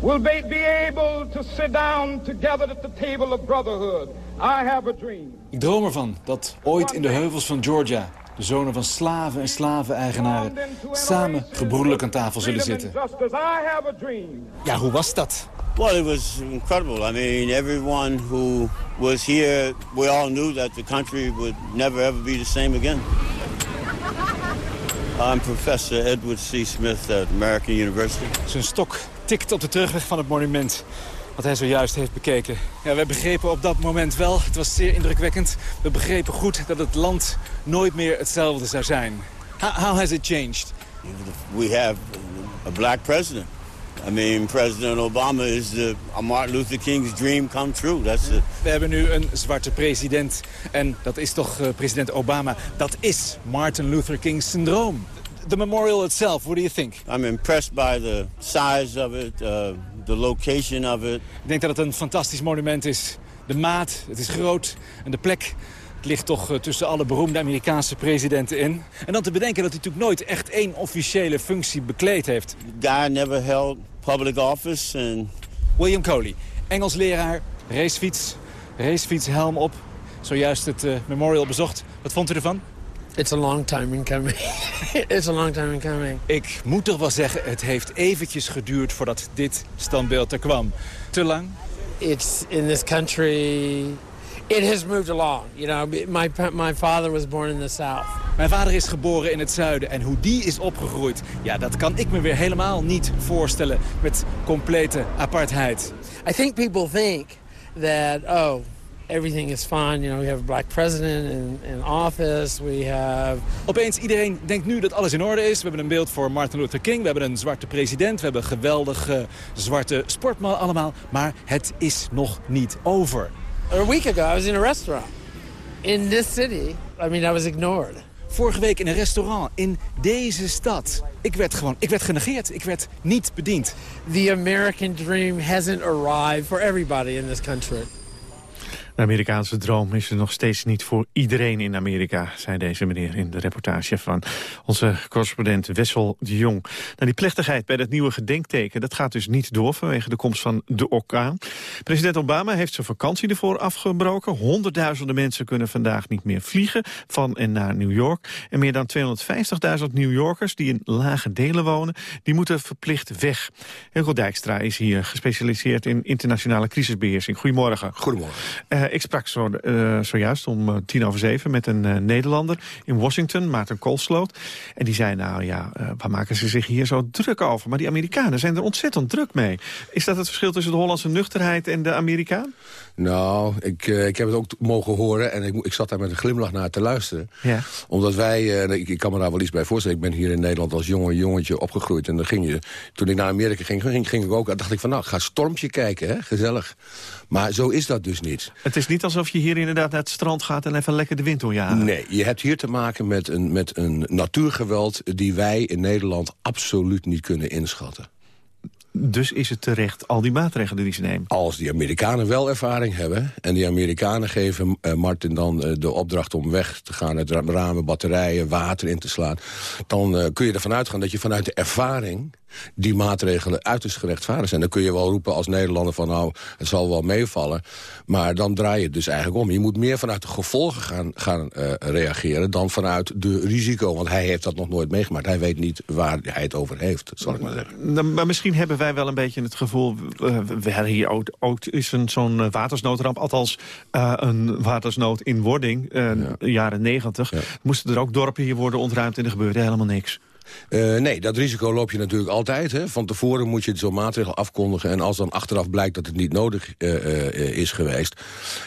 will be, be able to sit down together at the table of brotherhood. I have a dream. Ik droom ervan dat ooit in de heuvels van Georgia de zonen van slaven en slaveneigenaren samen gebroedelijk aan tafel zullen zitten. Justice, I have a dream. Ja, hoe was dat? Well, it was incredible. I mean, everyone who was here, we all knew that the country would never ever be the same again. I'm Professor Edward C. Smith at American University. Zijn stok tikt op de terugweg van het monument wat hij zojuist heeft bekeken. Ja, we begrepen op dat moment wel, het was zeer indrukwekkend... we begrepen goed dat het land nooit meer hetzelfde zou zijn. How, how has it changed? We have a black president. I mean, President Obama is the Martin Luther King's dream come true. That's the, We hebben nu een zwarte president. En dat is toch uh, president Obama. Dat is Martin Luther King's syndroom. The memorial itself, what do you think? I'm impressed by the size of it, uh, the location of it. Ik denk dat het een fantastisch monument is. De maat, het is groot. En de plek, het ligt toch uh, tussen alle beroemde Amerikaanse presidenten in. En dan te bedenken dat hij natuurlijk nooit echt één officiële functie bekleed heeft. Guy never held public office. And... William Coley, Engels leraar, racefiets, racefietshelm op. Zojuist het uh, memorial bezocht. Wat vond u ervan? It's a long time in coming. [LAUGHS] It's a long time in coming. Ik moet toch wel zeggen, het heeft eventjes geduurd voordat dit standbeeld er kwam. Te lang? It's in this country. It has moved along. You know, my my father was born in the South. Mijn vader is geboren in het zuiden en hoe die is opgegroeid... ja, dat kan ik me weer helemaal niet voorstellen met complete apartheid. I think people think that, oh, everything is fine. You know, we have a black president in, in office. We have... Opeens iedereen denkt nu dat alles in orde is. We hebben een beeld voor Martin Luther King. We hebben een zwarte president. We hebben een geweldige zwarte sportman allemaal. Maar het is nog niet over. A week ago, I was in a restaurant in this city. I mean, I was ignored. Vorige week in een restaurant in deze stad. Ik werd gewoon, ik werd genegeerd. Ik werd niet bediend. The American dream hasn't arrived for everybody in this country. De Amerikaanse droom is er nog steeds niet voor iedereen in Amerika, zei deze meneer in de reportage van onze correspondent Wessel de Jong. Nou, die plechtigheid bij dat nieuwe gedenkteken, dat gaat dus niet door vanwege de komst van de orkaan. President Obama heeft zijn vakantie ervoor afgebroken. Honderdduizenden mensen kunnen vandaag niet meer vliegen van en naar New York. En meer dan 250.000 New Yorkers die in lage delen wonen, die moeten verplicht weg. Hugo Dijkstra is hier gespecialiseerd in internationale crisisbeheersing. Goedemorgen. Goedemorgen. Uh, ik sprak zo, uh, zojuist om uh, tien over zeven met een Nederlander in Washington, Maarten Koolsloot. En die zei, nou ja, waar maken ze zich hier zo druk over? Maar die Amerikanen zijn er ontzettend druk mee. Is dat het verschil tussen de Hollandse nuchterheid en de Amerikaan? Nou, ik, ik heb het ook mogen horen en ik, ik zat daar met een glimlach naar te luisteren. Ja. Omdat wij, ik, ik, kan me daar wel iets bij voorstellen. Ik ben hier in Nederland als jonge jongetje opgegroeid. En dan ging je, toen ik naar Amerika ging, ging, ging ik ook, dacht ik van nou, ga stormpje kijken, hè? gezellig. Maar zo is dat dus niet. Het is niet alsof je hier inderdaad naar het strand gaat en even lekker de wind doorjagen. Nee, je hebt hier te maken met een, met een natuurgeweld die wij in Nederland absoluut niet kunnen inschatten. Dus is het terecht, al die maatregelen die ze nemen? Als die Amerikanen wel ervaring hebben... en die Amerikanen geven uh, Martin dan uh, de opdracht om weg te gaan... uit ramen, batterijen, water in te slaan... dan uh, kun je ervan uitgaan dat je vanuit de ervaring die maatregelen uiterst gerechtvaardigd zijn. Dan kun je wel roepen als Nederlander van nou, het zal wel meevallen. Maar dan draai je het dus eigenlijk om. Je moet meer vanuit de gevolgen gaan, gaan uh, reageren dan vanuit de risico. Want hij heeft dat nog nooit meegemaakt. Hij weet niet waar hij het over heeft, zal ik maar zeggen. Maar misschien hebben wij wel een beetje het gevoel... Uh, we hadden hier ook, ook is een zo'n uh, watersnoodramp. Althans, uh, een watersnood in wording, ja. jaren negentig. Ja. Moesten er ook dorpen hier worden ontruimd en er gebeurde helemaal niks. Uh, nee, dat risico loop je natuurlijk altijd. Hè. Van tevoren moet je zo'n maatregel afkondigen... en als dan achteraf blijkt dat het niet nodig uh, uh, is geweest...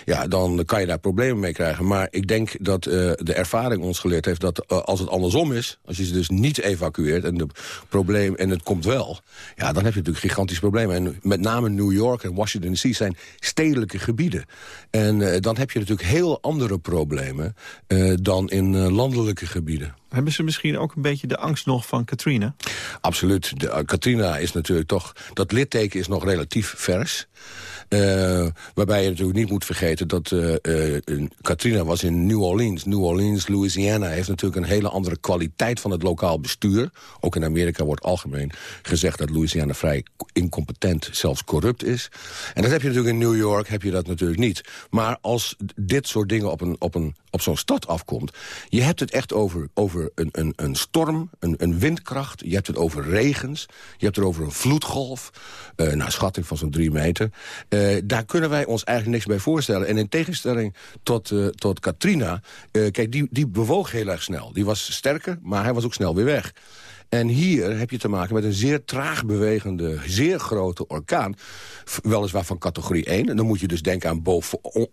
ja, dan kan je daar problemen mee krijgen. Maar ik denk dat de ervaring ons geleerd heeft... dat als het andersom is, als je ze dus niet evacueert... en, de probleem, en het komt wel, ja, dan heb je natuurlijk gigantische problemen. En met name New York en Washington D.C. zijn stedelijke gebieden. En dan heb je natuurlijk heel andere problemen... dan in landelijke gebieden. Hebben ze misschien ook een beetje de angst nog van Katrina? Absoluut. De, uh, Katrina is natuurlijk toch... Dat litteken is nog relatief vers. Uh, waarbij je natuurlijk niet moet vergeten dat uh, uh, Katrina was in New Orleans. New Orleans, Louisiana heeft natuurlijk een hele andere kwaliteit van het lokaal bestuur. Ook in Amerika wordt algemeen gezegd dat Louisiana vrij incompetent, zelfs corrupt is. En dat heb je natuurlijk in New York, heb je dat natuurlijk niet. Maar als dit soort dingen op, een, op, een, op zo'n stad afkomt... je hebt het echt over, over een, een, een storm, een, een windkracht. Je hebt het over regens. Je hebt het over een vloedgolf. Naar schatting van zo'n drie meter. Uh, daar kunnen wij ons eigenlijk niks bij voorstellen. En in tegenstelling tot, uh, tot Katrina... kijk, die, die bewoog heel erg snel. Die was sterker, maar hij was ook snel weer weg. En hier heb je te maken met een zeer traag bewegende, zeer grote orkaan. Weliswaar van categorie 1. En dan moet je dus denken aan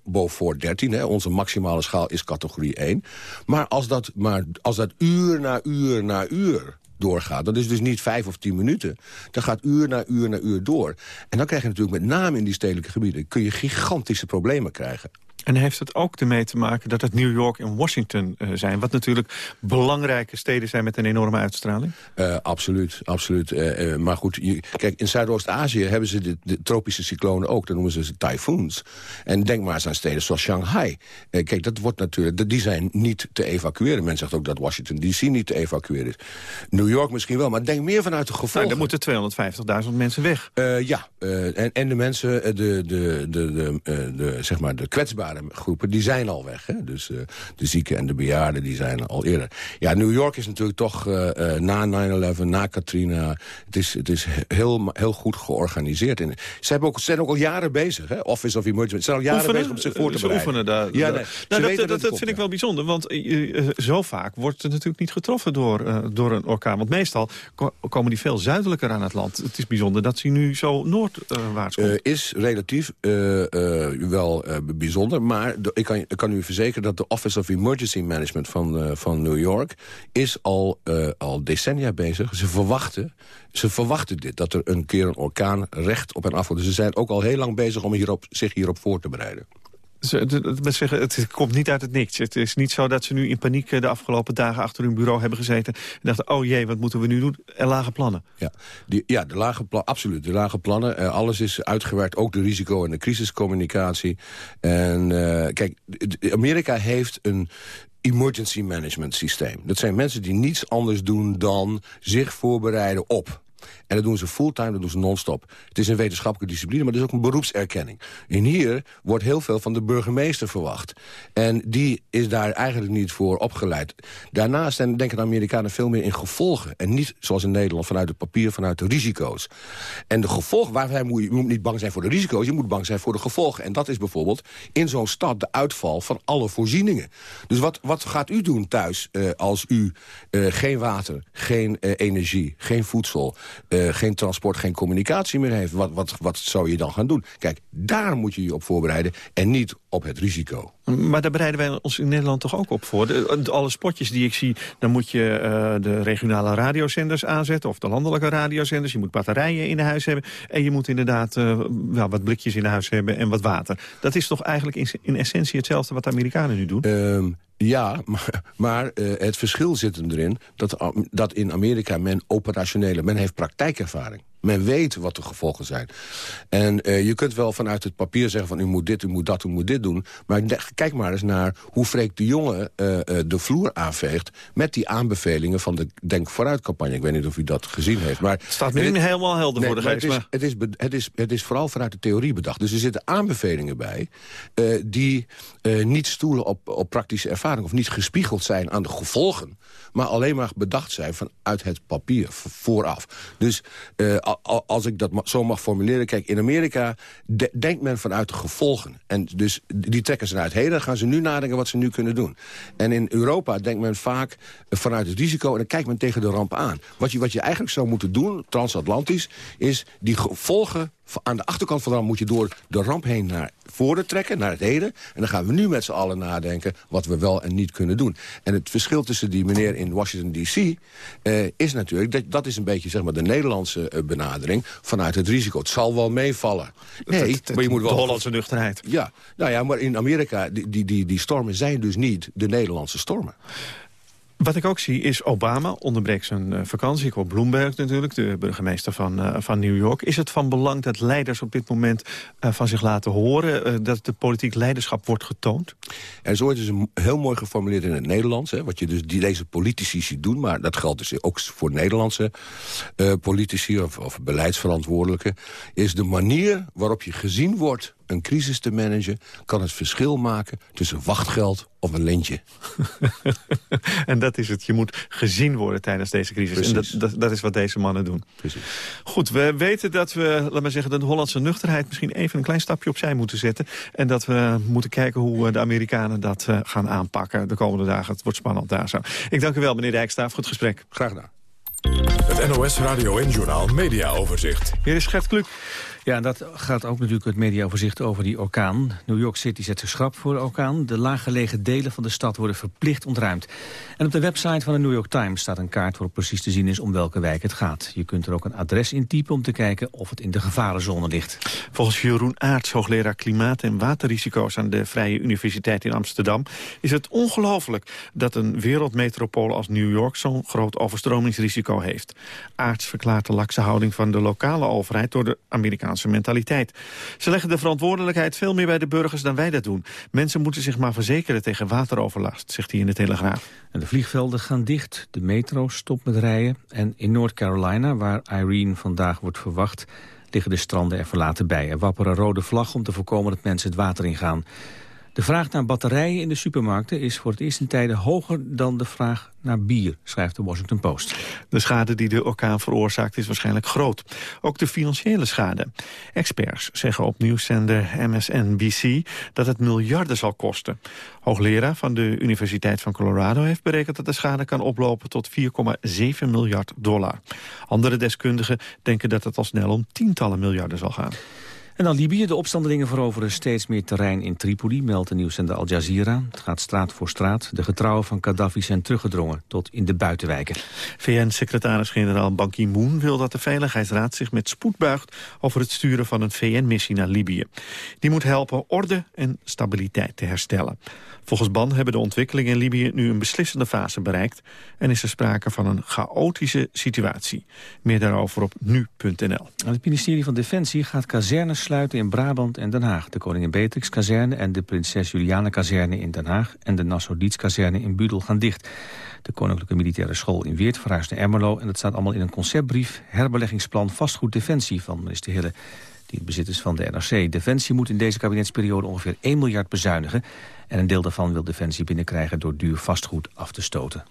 Beaufort 13. Hè. Onze maximale schaal is categorie 1. Maar als dat, maar als dat uur na uur na uur doorgaat. Dat is dus niet vijf of tien minuten. Dat gaat uur na uur na uur door. En dan krijg je natuurlijk met name in die stedelijke gebieden... kun je gigantische problemen krijgen. En heeft het ook ermee te maken dat het New York en Washington uh, zijn... wat natuurlijk belangrijke steden zijn met een enorme uitstraling? Uh, absoluut, absoluut. Uh, maar goed, je, kijk, in Zuidoost-Azië hebben ze de, de, tropische cyclonen ook. Dan noemen ze ze typhoons. En denk maar eens aan steden zoals Shanghai. kijk, dat wordt natuurlijk, die zijn niet te evacueren. Men zegt ook dat Washington D.C. niet te evacueren is. New York misschien wel, maar denk meer vanuit de gevolgen. Nou, er moeten 250.000 mensen weg. ja, en, en de mensen, de, de, de, de, de, zeg maar de kwetsbare groepen, die zijn al weg. Hè? Dus uh, de zieken en de bejaarden, die zijn al eerder. Ja, New York is natuurlijk toch uh, uh, na 9-11, na Katrina... het is, het is heel, heel goed georganiseerd. En ze hebben ook, zijn ook al jaren bezig, hè? Office of Emergency. Ze zijn al jaren oefenen? bezig om zich voor te ze bereiden. Oefenen daar, ja, nee. nou, dat, dat, dat, dat vind ik wel bijzonder, want zo vaak wordt het natuurlijk niet getroffen door, door een orkaan. Want meestal komen die veel zuidelijker aan het land. Het is bijzonder dat ze nu zo noordwaarts komt. is relatief wel bijzonder, maar ik kan, kan u verzekeren dat de Office of Emergency Management van, uh, van New York... is al, uh, al decennia bezig. Ze verwachten, ze verwachten dit, dat er een keer een orkaan recht op en af. Dus ze zijn ook al heel lang bezig om hierop, zich hierop voor te bereiden. Zeggen, het komt niet uit het niks. Het is niet zo dat ze nu in paniek eh, de afgelopen dagen achter hun bureau hebben gezeten... en dachten, oh jee, wat moeten we nu doen? En lage plannen. Ja, die, ja de lage plannen, absoluut. De lage plannen. Uh, alles is uitgewerkt, ook de risico- en de crisiscommunicatie. En uh, kijk, Amerika heeft een emergency management systeem. Dat zijn mensen die niets anders doen dan zich voorbereiden op en dat doen ze fulltime, dat doen ze non-stop. Het is een wetenschappelijke discipline, maar het is ook een beroepserkenning. En hier wordt heel veel van de burgemeester verwacht. En die is daar eigenlijk niet voor opgeleid. Daarnaast denken de Amerikanen veel meer in gevolgen. En niet, zoals in Nederland, vanuit het papier, vanuit de risico's. En de gevolgen, waar moet je, je moet niet bang zijn voor de risico's... je moet bang zijn voor de gevolgen. En dat is bijvoorbeeld in zo'n stad de uitval van alle voorzieningen. Dus wat, wat gaat u doen thuis uh, als u uh, geen water, geen uh, energie, geen voedsel... geen transport, geen communicatie meer heeft. Wat, wat, wat zou je dan gaan doen? Kijk, daar moet je je op voorbereiden en niet op het risico. Maar daar bereiden wij ons in Nederland toch ook op voor? De, alle spotjes die ik zie, dan moet je uh, de regionale radiozenders aanzetten... of de landelijke radiozenders. Je moet batterijen in de huis hebben. En je moet inderdaad uh, wel wat blikjes in de huis hebben en wat water. Dat is toch eigenlijk in, in essentie hetzelfde wat de Amerikanen nu doen? Um, ja, maar, maar uh, het verschil zit hem erin dat, dat in Amerika men operationele... men heeft praktijkervaring. Men weet wat de gevolgen zijn. En uh, je kunt wel vanuit het papier zeggen van u moet dit, u moet dat, u moet dit doen. Maar kijk maar eens naar hoe Freek de Jonge uh, uh, de vloer aanveegt... met die aanbevelingen van de Denk Vooruit-campagne. Ik weet niet of u dat gezien heeft. Maar het staat me niet helemaal helder nee, voor de geest. Het is, het, is, het, is, het is vooral vanuit de theorie bedacht. Dus er zitten aanbevelingen bij die niet stoelen op, op praktische ervaring... of niet gespiegeld zijn aan de gevolgen... maar alleen maar bedacht zijn vanuit het papier vooraf. Dus als ik dat zo mag formuleren... kijk, in Amerika denkt men vanuit de gevolgen. En dus die trekken ze naar het heden. Dan gaan ze nu nadenken wat ze nu kunnen doen. En in Europa denkt men vaak vanuit het risico... en dan kijkt men tegen de ramp aan. Wat je, wat je eigenlijk zou moeten doen, transatlantisch... is die gevolgen aan de achterkant van de ramp moet je door de ramp heen naar voren trekken, naar het heden. En dan gaan we nu met z'n allen nadenken wat we wel en niet kunnen doen. En het verschil tussen die meneer in Washington D.C. Eh, is natuurlijk, dat, dat is een beetje zeg maar, de Nederlandse uh, benadering vanuit het risico. Het zal wel meevallen. Nee, maar je moet wel... De Hollandse nuchterheid. Ja, nou ja, maar in Amerika, die, die, die, die stormen zijn dus niet de Nederlandse stormen. Wat ik ook zie is Obama onderbreekt zijn uh, vakantie. Ik hoor Bloomberg natuurlijk, de burgemeester van, uh, van New York. Is het van belang dat leiders op dit moment uh, van zich laten horen... dat de politiek leiderschap wordt getoond? Er is ooit een, heel mooi geformuleerd in het Nederlands... Hè, wat je dus die, deze politici ziet doen... maar dat geldt dus ook voor Nederlandse politici of, of beleidsverantwoordelijken... is de manier waarop je gezien wordt een crisis te managen... kan het verschil maken tussen wachtgeld of een lintje. [LAUGHS] en dat is het. Je moet gezien worden tijdens deze crisis. En dat, dat, dat, is wat deze mannen doen. Precies. Goed, we weten dat we, laat maar zeggen, de Hollandse nuchterheid... misschien even een klein stapje opzij moeten zetten. En dat we moeten kijken hoe de Amerikanen dat uh, gaan aanpakken de komende dagen. Het wordt spannend daar zo. Ik dank u wel, meneer Dijkstaaf, voor het gesprek. Graag gedaan. Het NOS Radio en Journaal Media Overzicht. Hier is Gert Kluk. Ja, dat gaat ook natuurlijk het mediaoverzicht over die orkaan. New York City zet zich schrap voor de orkaan. De laaggelegen delen van de stad worden verplicht ontruimd. En op de website van de New York Times staat een kaart waarop precies te zien is om welke wijk het gaat. Je kunt er ook een adres in typen om te kijken of het in de gevarenzone ligt. Volgens Jeroen Aarts, hoogleraar klimaat- en waterrisico's aan de Vrije Universiteit in Amsterdam, is het ongelooflijk dat een wereldmetropool als New York zo'n groot overstromingsrisico heeft. Aarts verklaart de lakse houding van de lokale overheid door de Amerikaanse Ze leggen de verantwoordelijkheid veel meer bij de burgers dan wij dat doen. Mensen moeten zich maar verzekeren tegen wateroverlast, zegt hij in de Telegraaf. En de vliegvelden gaan dicht, de metro stopt met rijden... en in North Carolina, waar Irene vandaag wordt verwacht... liggen de stranden er verlaten bij. Er wapperen rode vlag om te voorkomen dat mensen het water ingaan. De vraag naar batterijen in de supermarkten is voor het eerst in tijden hoger dan de vraag naar bier, schrijft de Washington Post. De schade die de orkaan veroorzaakt is waarschijnlijk groot. Ook de financiële schade. Experts zeggen op nieuwszender MSNBC dat het miljarden zal kosten. Hoogleraar van de Universiteit van Colorado heeft berekend dat de schade kan oplopen tot 4,7 miljard dollar. Andere deskundigen denken dat het al snel om tientallen miljarden zal gaan. En dan Libië. De opstandelingen veroveren steeds meer terrein in Tripoli, meldt de nieuwszender Al Jazeera. Het gaat straat voor straat. De getrouwen van Gaddafi zijn teruggedrongen tot in de buitenwijken. VN-secretaris-generaal Ban Ki-moon wil dat de Veiligheidsraad zich met spoed buigt over het sturen van een VN-missie naar Libië. Die moet helpen orde en stabiliteit te herstellen. Volgens Ban hebben de ontwikkelingen in Libië nu een beslissende fase bereikt... en is er sprake van een chaotische situatie. Meer daarover op nu.nl. Het ministerie van Defensie gaat kazernes sluiten in Brabant en Den Haag. De Koningin Beatrix kazerne en de Prinses Juliana kazerne in Den Haag... en de Nassau-Dietz kazerne in Budel gaan dicht. De Koninklijke Militaire School in Weert verhuist naar Ermelo... en dat staat allemaal in een conceptbrief... herbeleggingsplan vastgoed Defensie van minister Hille die het bezit is van de NRC. Defensie moet in deze kabinetsperiode ongeveer 1 miljard bezuinigen. En een deel daarvan wil Defensie binnenkrijgen door duur vastgoed af te stoten.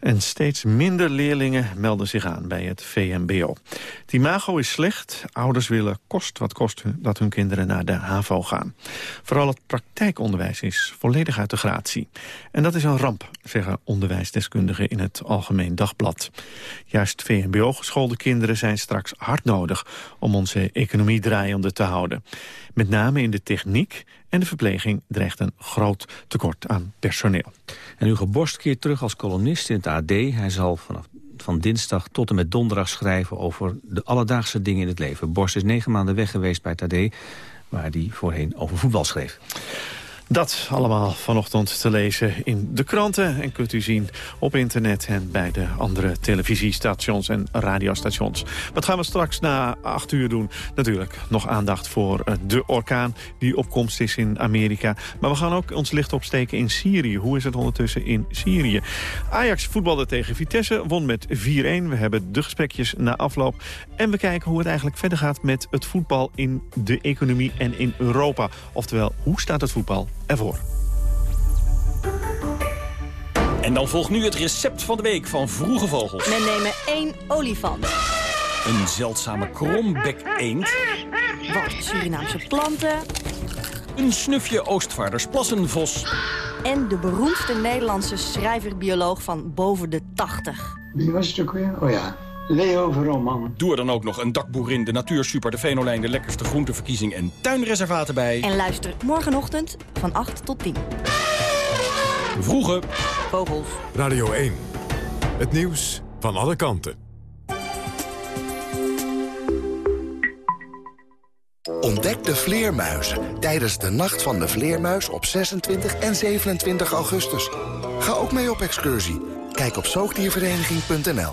En steeds minder leerlingen melden zich aan bij het VMBO. Het imago is slecht. Ouders willen kost wat kost dat hun kinderen naar de HAVO gaan. Vooral het praktijkonderwijs is volledig uit de gratie. En dat is een ramp, zeggen onderwijsdeskundigen in het Algemeen Dagblad. Juist VMBO-geschoolde kinderen zijn straks hard nodig... om onze economie draaiende te houden. Met name in de techniek en de verpleging dreigt een groot tekort aan personeel. En Hugo Borst keert terug als columnist in het AD. Hij zal vanaf van dinsdag tot en met donderdag schrijven over de alledaagse dingen in het leven. Borst is negen maanden weg geweest bij het AD, waar hij voorheen over voetbal schreef. Dat allemaal vanochtend te lezen in de kranten. En kunt u zien op internet en bij de andere televisiestations en radiostations. Wat gaan we straks na acht uur doen? Natuurlijk nog aandacht voor eh, de orkaan die opkomst is in Amerika. Maar we gaan ook ons licht opsteken in Syrië. Hoe is het ondertussen in Syrië? Ajax voetbalde tegen Vitesse, won met 4-1. We hebben de gesprekjes na afloop. En we kijken hoe het eigenlijk verder gaat met het voetbal in de economie en in Europa. Oftewel, hoe staat het voetbal ervoor. En dan volgt nu het recept van de week van Vroege Vogels. We nemen één olifant. Een zeldzame krombek-eend. Wat Surinaamse planten. Een snufje Oostvaardersplassenvos. En de beroemdste Nederlandse schrijver-bioloog van boven de 80. Wie was het ook weer? Oh ja, Leo Verroman. Doe er dan ook nog een dakboerin, de natuursuper, de Venolijn... de lekkerste groenteverkiezing en tuinreservaten bij. En luister morgenochtend van 8 tot 10. Vroege Vogels. Radio 1. Het nieuws van alle kanten. Ontdek de vleermuizen tijdens de Nacht van de Vleermuis op 26 en 27 augustus. Ga ook mee op excursie. Kijk op zoogdiervereniging.nl